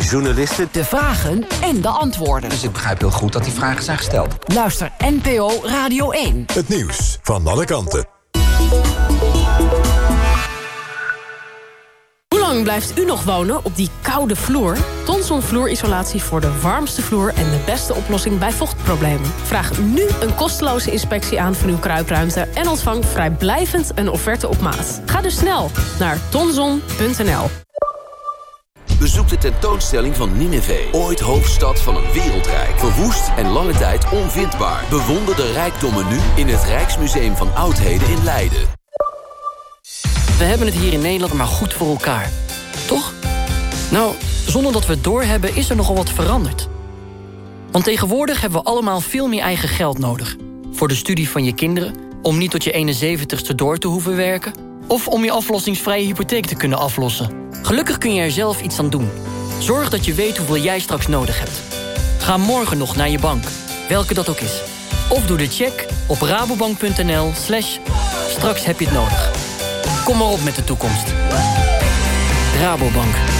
journalisten. De vragen en de antwoorden. Dus ik begrijp heel goed dat die vragen zijn gesteld. Luister NPO Radio 1. Het nieuws van alle kanten. Hoe lang blijft u nog wonen op die koude vloer? Tonson vloerisolatie voor de warmste vloer en de beste oplossing bij vochtproblemen. Vraag nu een kosteloze inspectie aan van uw kruipruimte... en ontvang vrijblijvend een offerte op maat. Ga dus snel naar tonson.nl. Bezoek de tentoonstelling van Nineveh, ooit hoofdstad van een wereldrijk. Verwoest en lange tijd onvindbaar. Bewonder de rijkdommen nu in het Rijksmuseum van Oudheden in Leiden. We hebben het hier in Nederland maar goed voor elkaar. Toch? Nou, zonder dat we het doorhebben is er nogal wat veranderd. Want tegenwoordig hebben we allemaal veel meer eigen geld nodig. Voor de studie van je kinderen, om niet tot je 71ste door te hoeven werken... of om je aflossingsvrije hypotheek te kunnen aflossen. Gelukkig kun je er zelf iets aan doen. Zorg dat je weet hoeveel jij straks nodig hebt. Ga morgen nog naar je bank, welke dat ook is. Of doe de check op rabobank.nl slash straks heb je het nodig. Kom maar op met de toekomst. Rabobank.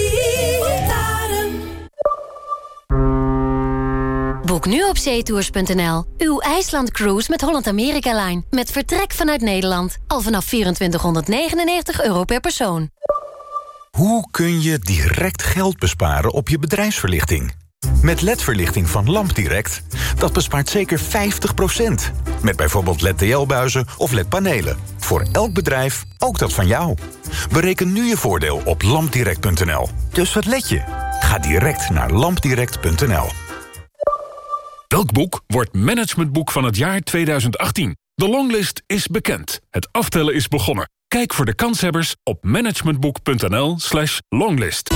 Boek nu op zeetours.nl. Uw IJsland cruise met Holland America Line. Met vertrek vanuit Nederland. Al vanaf 2499 euro per persoon. Hoe kun je direct geld besparen op je bedrijfsverlichting? Met LED-verlichting van LampDirect, dat bespaart zeker 50%. Met bijvoorbeeld LED-TL-buizen of LED-panelen. Voor elk bedrijf, ook dat van jou. Bereken nu je voordeel op lampdirect.nl. Dus wat let je? Ga direct naar lampdirect.nl. Welk boek wordt managementboek van het jaar 2018? De longlist is bekend. Het aftellen is begonnen. Kijk voor de kanshebbers op managementboek.nl slash longlist.